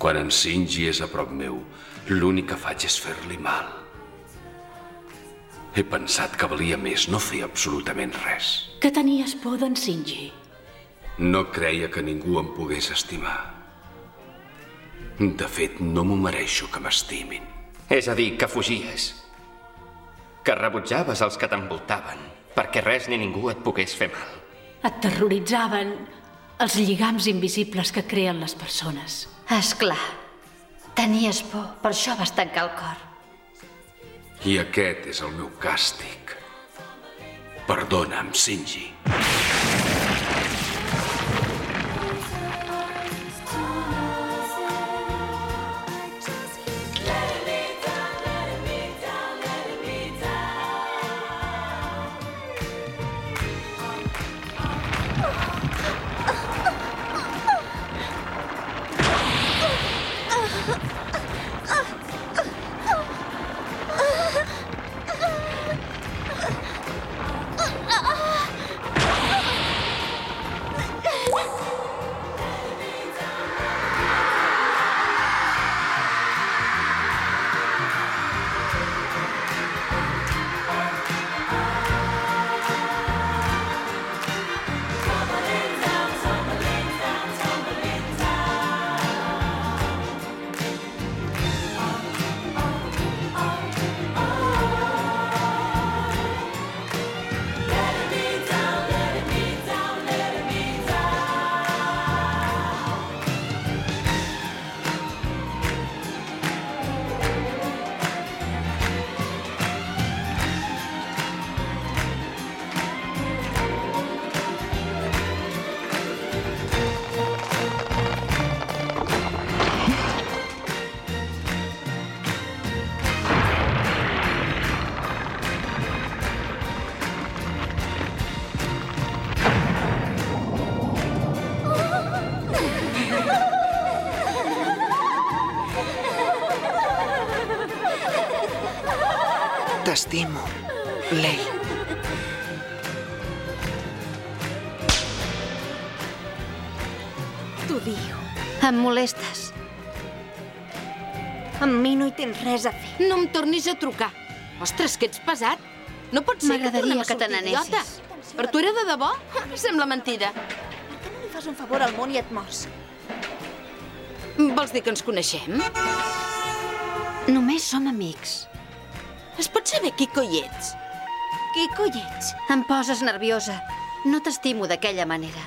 Quan en Shinji és a prop meu, l'únic que faig és fer-li mal. He pensat que valia més no fer absolutament res. Que tenies por d'en Shinji. No creia que ningú em pogués estimar. De fet, no m'ho mereixo que m'estimin. És a dir, que fugies. Que rebutjaves els que t'envoltaven, perquè res ni ningú et pogués fer mal. Et terroritzaven els lligams invisibles que creen les persones. És clar. Tenies por, per això vas tancar el cor. I aquest és el meu càstig. Perdona'm, Shinji. T'estimo, Lei. T'ho diu. Em molestes. Amb mi no hi tens res a fer. No em tornis a trucar. Ostres, que ets pesat. No pot ser que tornem a que te sortir n'anessis. idiota. Per tu era de debò? Sembla mentida. No li fas un favor al món i et mors. Vols dir que ens coneixem? Només som amics. Saber qui coi ets? Qui coi ets? Em poses nerviosa. No t'estimo d'aquella manera.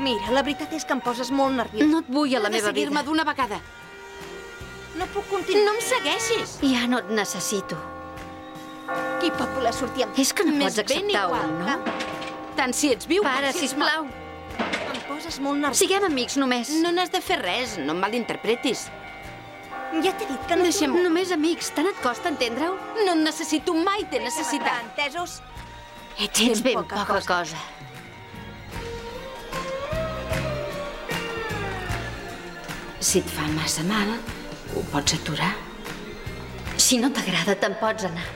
Mira, la veritat és que em poses molt nerviosa. No et vull a la de meva seguir-me vida. d'una vegada. No puc continuar. No em segueixis. Ja no et necessito. Qui pot voler sortir amb És que no M'és pots acceptar-ho, no? Tant si ets viu Para, si sisplau. Em poses molt nerviosa. Siguem amics només. No n'has de fer res, no em malinterpretis. Ja t'he dit que no... Deixem només amics. Tant et costa entendre-ho? No et necessito, mai t'he necessitat. Entesos? Ets, Ets ben poca, poca cosa. cosa. Si et fa massa mal, ho pots aturar. Si no t'agrada, te'n pots anar.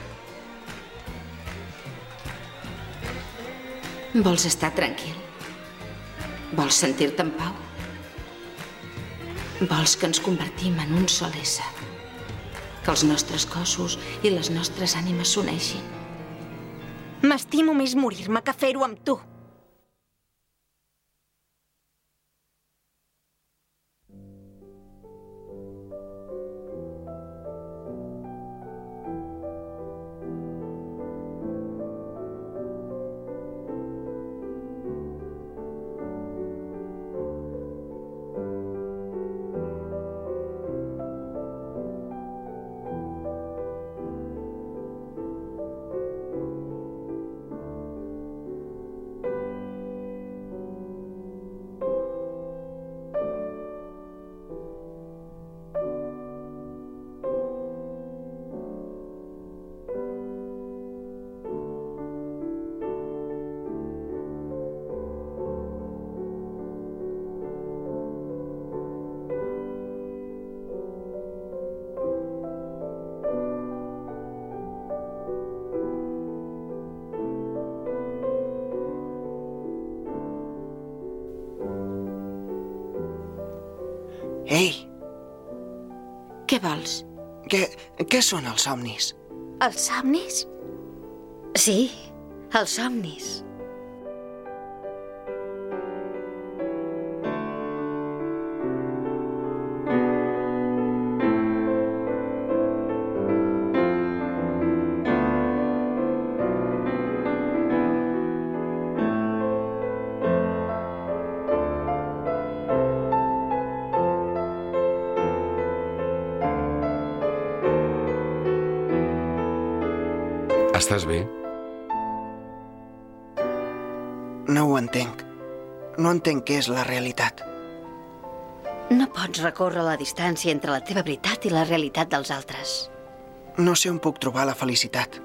Vols estar tranquil? Vols sentir-te en pau? Vols que ens convertim en un sol ésser? Que els nostres cossos i les nostres ànimes s'uneixin? M'estimo més morir-me que fer-ho amb tu. Què són els somnis? Els somnis? Sí, els somnis. No entenc què és la realitat. No pots recórrer la distància entre la teva veritat i la realitat dels altres. No sé on puc trobar la felicitat.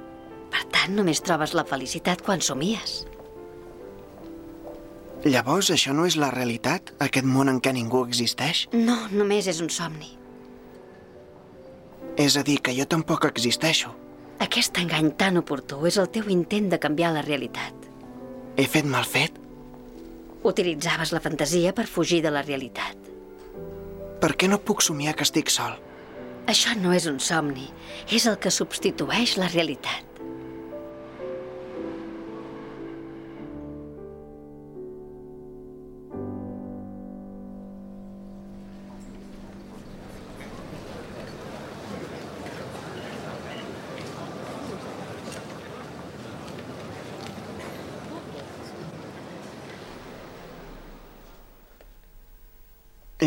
Per tant, només trobes la felicitat quan somies. Llavors, això no és la realitat? Aquest món en què ningú existeix? No, només és un somni. És a dir, que jo tampoc existeixo. Aquest engany tan oportú és el teu intent de canviar la realitat. He fet mal fet? Utilitzaves la fantasia per fugir de la realitat. Per què no puc somiar que estic sol? Això no és un somni, és el que substitueix la realitat.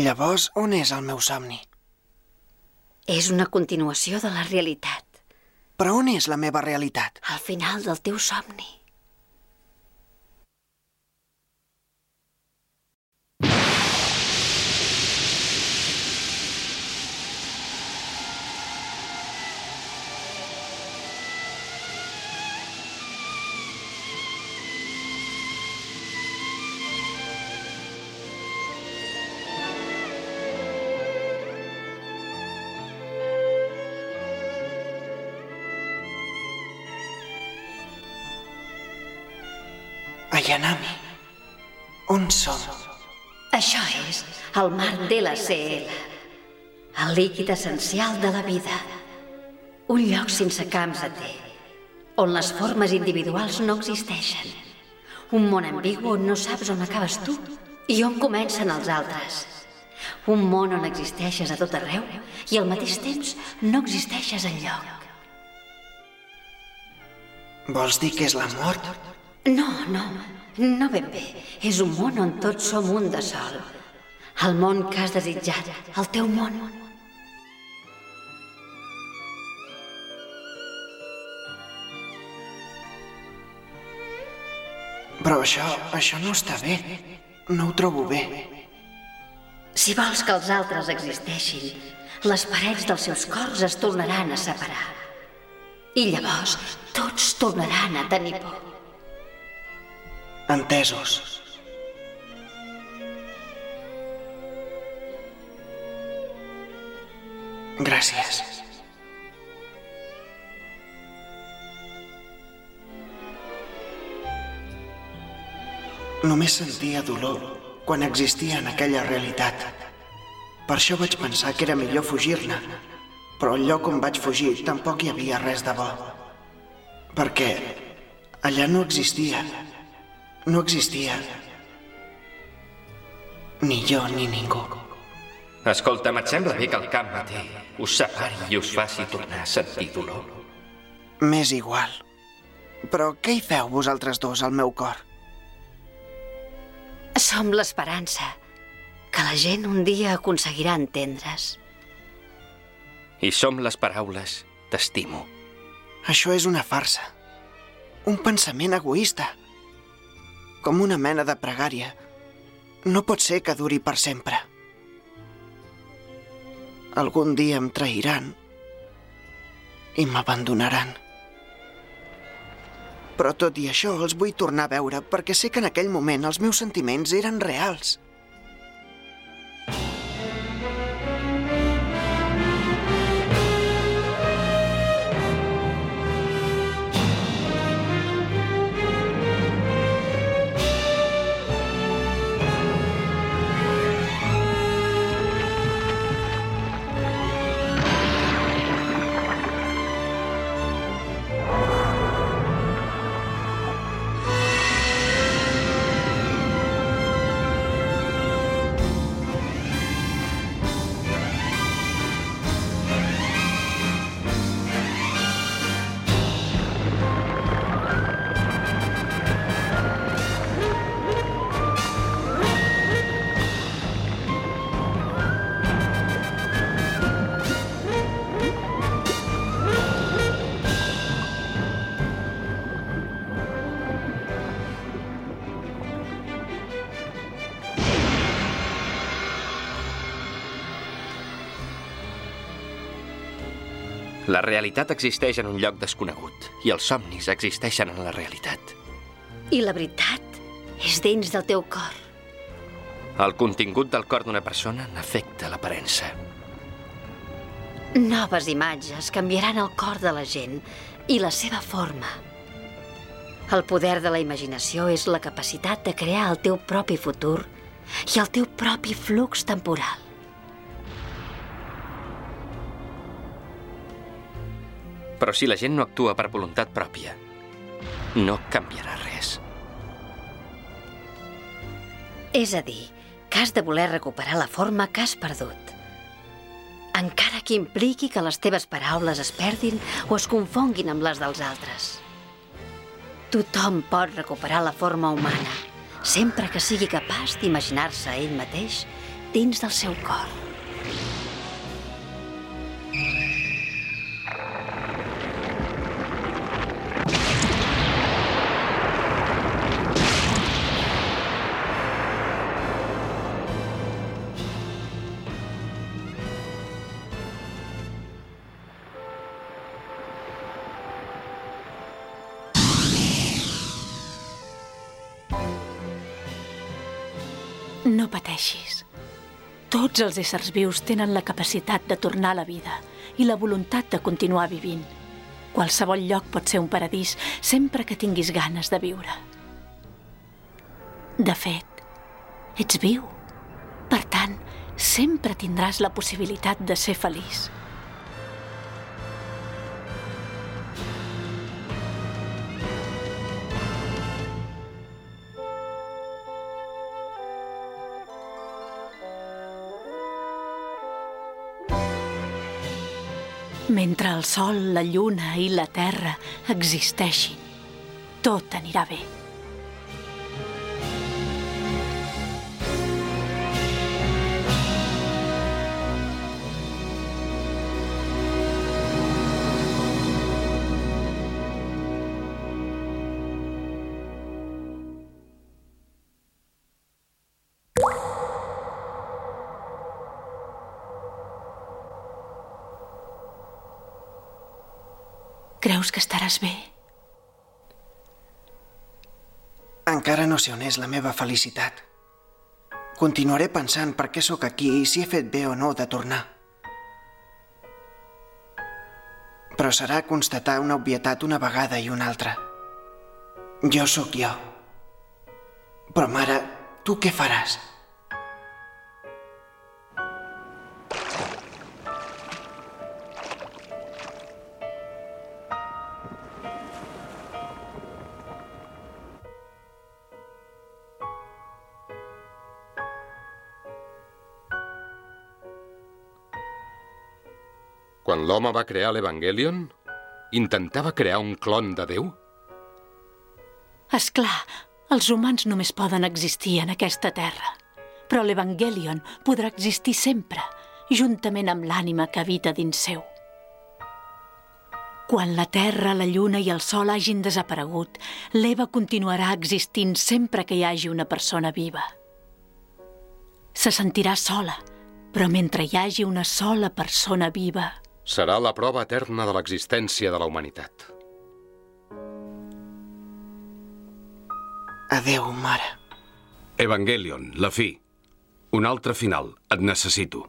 Llavors, on és el meu somni? És una continuació de la realitat. Però on és la meva realitat? Al final del teu somni. Ayanami, on som? Això és el mar d'LCL, el líquid essencial de la vida. Un lloc sense camps de té, on les formes individuals no existeixen. Un món ambigu on no saps on acabes tu i on comencen els altres. Un món on existeixes a tot arreu i al mateix temps no existeixes enlloc. Vols dir que és la mort? No, no, no ben bé. És un món on tots som un de sol. El món que has desitjat, el teu món. Però això, això no està bé. No ho trobo bé. Si vols que els altres existeixin, les parets dels seus cors es tornaran a separar. I llavors tots tornaran a tenir por. Entesos. Gràcies. Només sentia dolor quan existia en aquella realitat. Per això vaig pensar que era millor fugir-ne. Però al lloc on vaig fugir tampoc hi havia res de bo. Perquè allà no existia. No existia. Ni jo ni ningú. Escolta'm, et sembla bé que el camp mater us separi i us faci tornar a sentir dolor? M'és igual. Però què hi feu vosaltres dos al meu cor? Som l'esperança que la gent un dia aconseguirà entendre's. I som les paraules t'estimo. Això és una farsa. Un pensament egoista. Com una mena de pregària. No pot ser que duri per sempre. Algun dia em trahiran i m'abandonaran. Però tot i això els vull tornar a veure perquè sé que en aquell moment els meus sentiments eren reals. La realitat existeix en un lloc desconegut i els somnis existeixen en la realitat. I la veritat és dins del teu cor. El contingut del cor d'una persona n'afecta l'aparença. Noves imatges canviaran el cor de la gent i la seva forma. El poder de la imaginació és la capacitat de crear el teu propi futur i el teu propi flux temporal. Però si la gent no actua per voluntat pròpia, no canviarà res. És a dir, que has de voler recuperar la forma que has perdut. Encara que impliqui que les teves paraules es perdin o es confonguin amb les dels altres. Tothom pot recuperar la forma humana, sempre que sigui capaç d'imaginar-se ell mateix dins del seu cor. No pateixis. Tots els éssers vius tenen la capacitat de tornar a la vida i la voluntat de continuar vivint. Qualsevol lloc pot ser un paradís sempre que tinguis ganes de viure. De fet, ets viu. Per tant, sempre tindràs la possibilitat de ser feliç. Mentre el sol, la lluna i la terra existeixin, tot anirà bé. Creus que estaràs bé? Encara no sé on és la meva felicitat. Continuaré pensant per què sóc aquí i si he fet bé o no de tornar. Però serà constatar una obvietat una vegada i una altra. Jo sóc jo. Però, mare, tu què faràs? L'home va crear l'Evangelion, intentava crear un clon de Déu? És clar, els humans només poden existir en aquesta terra. Però l'Evangelion podrà existir sempre, juntament amb l'ànima que habita dins seu. Quan la Terra, la Lluna i el Sol hagin desaparegut, l'Eva continuarà existint sempre que hi hagi una persona viva. Se sentirà sola, però mentre hi hagi una sola persona viva, Serà la prova eterna de l'existència de la humanitat. Adeu, mare. Evangelion, la fi. Un altre final. Et necessito.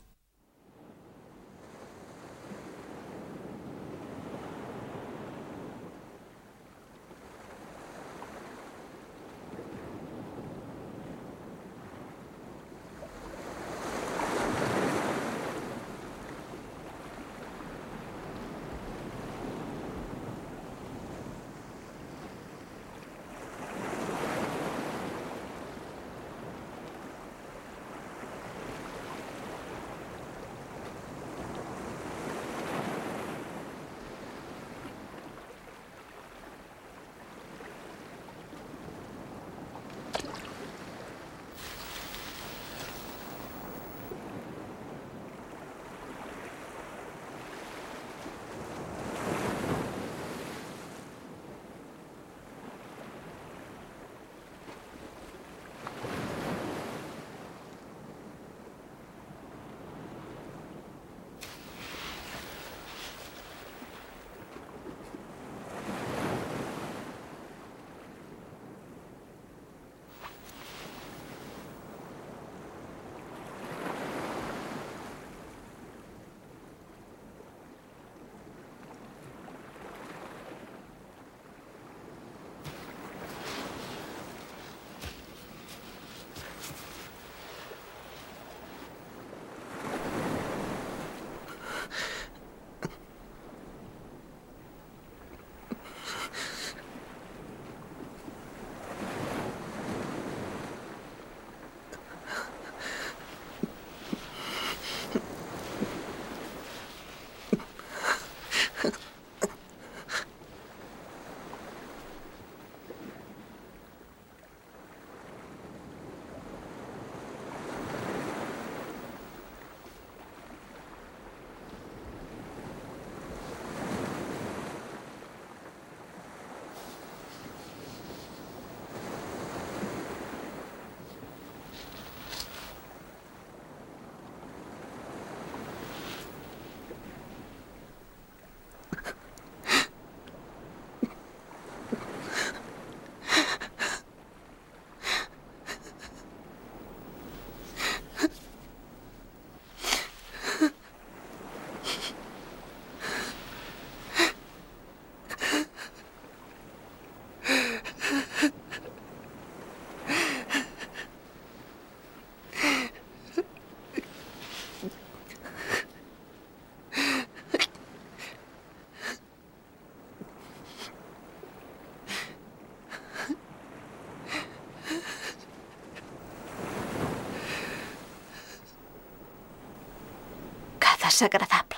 Desagradable.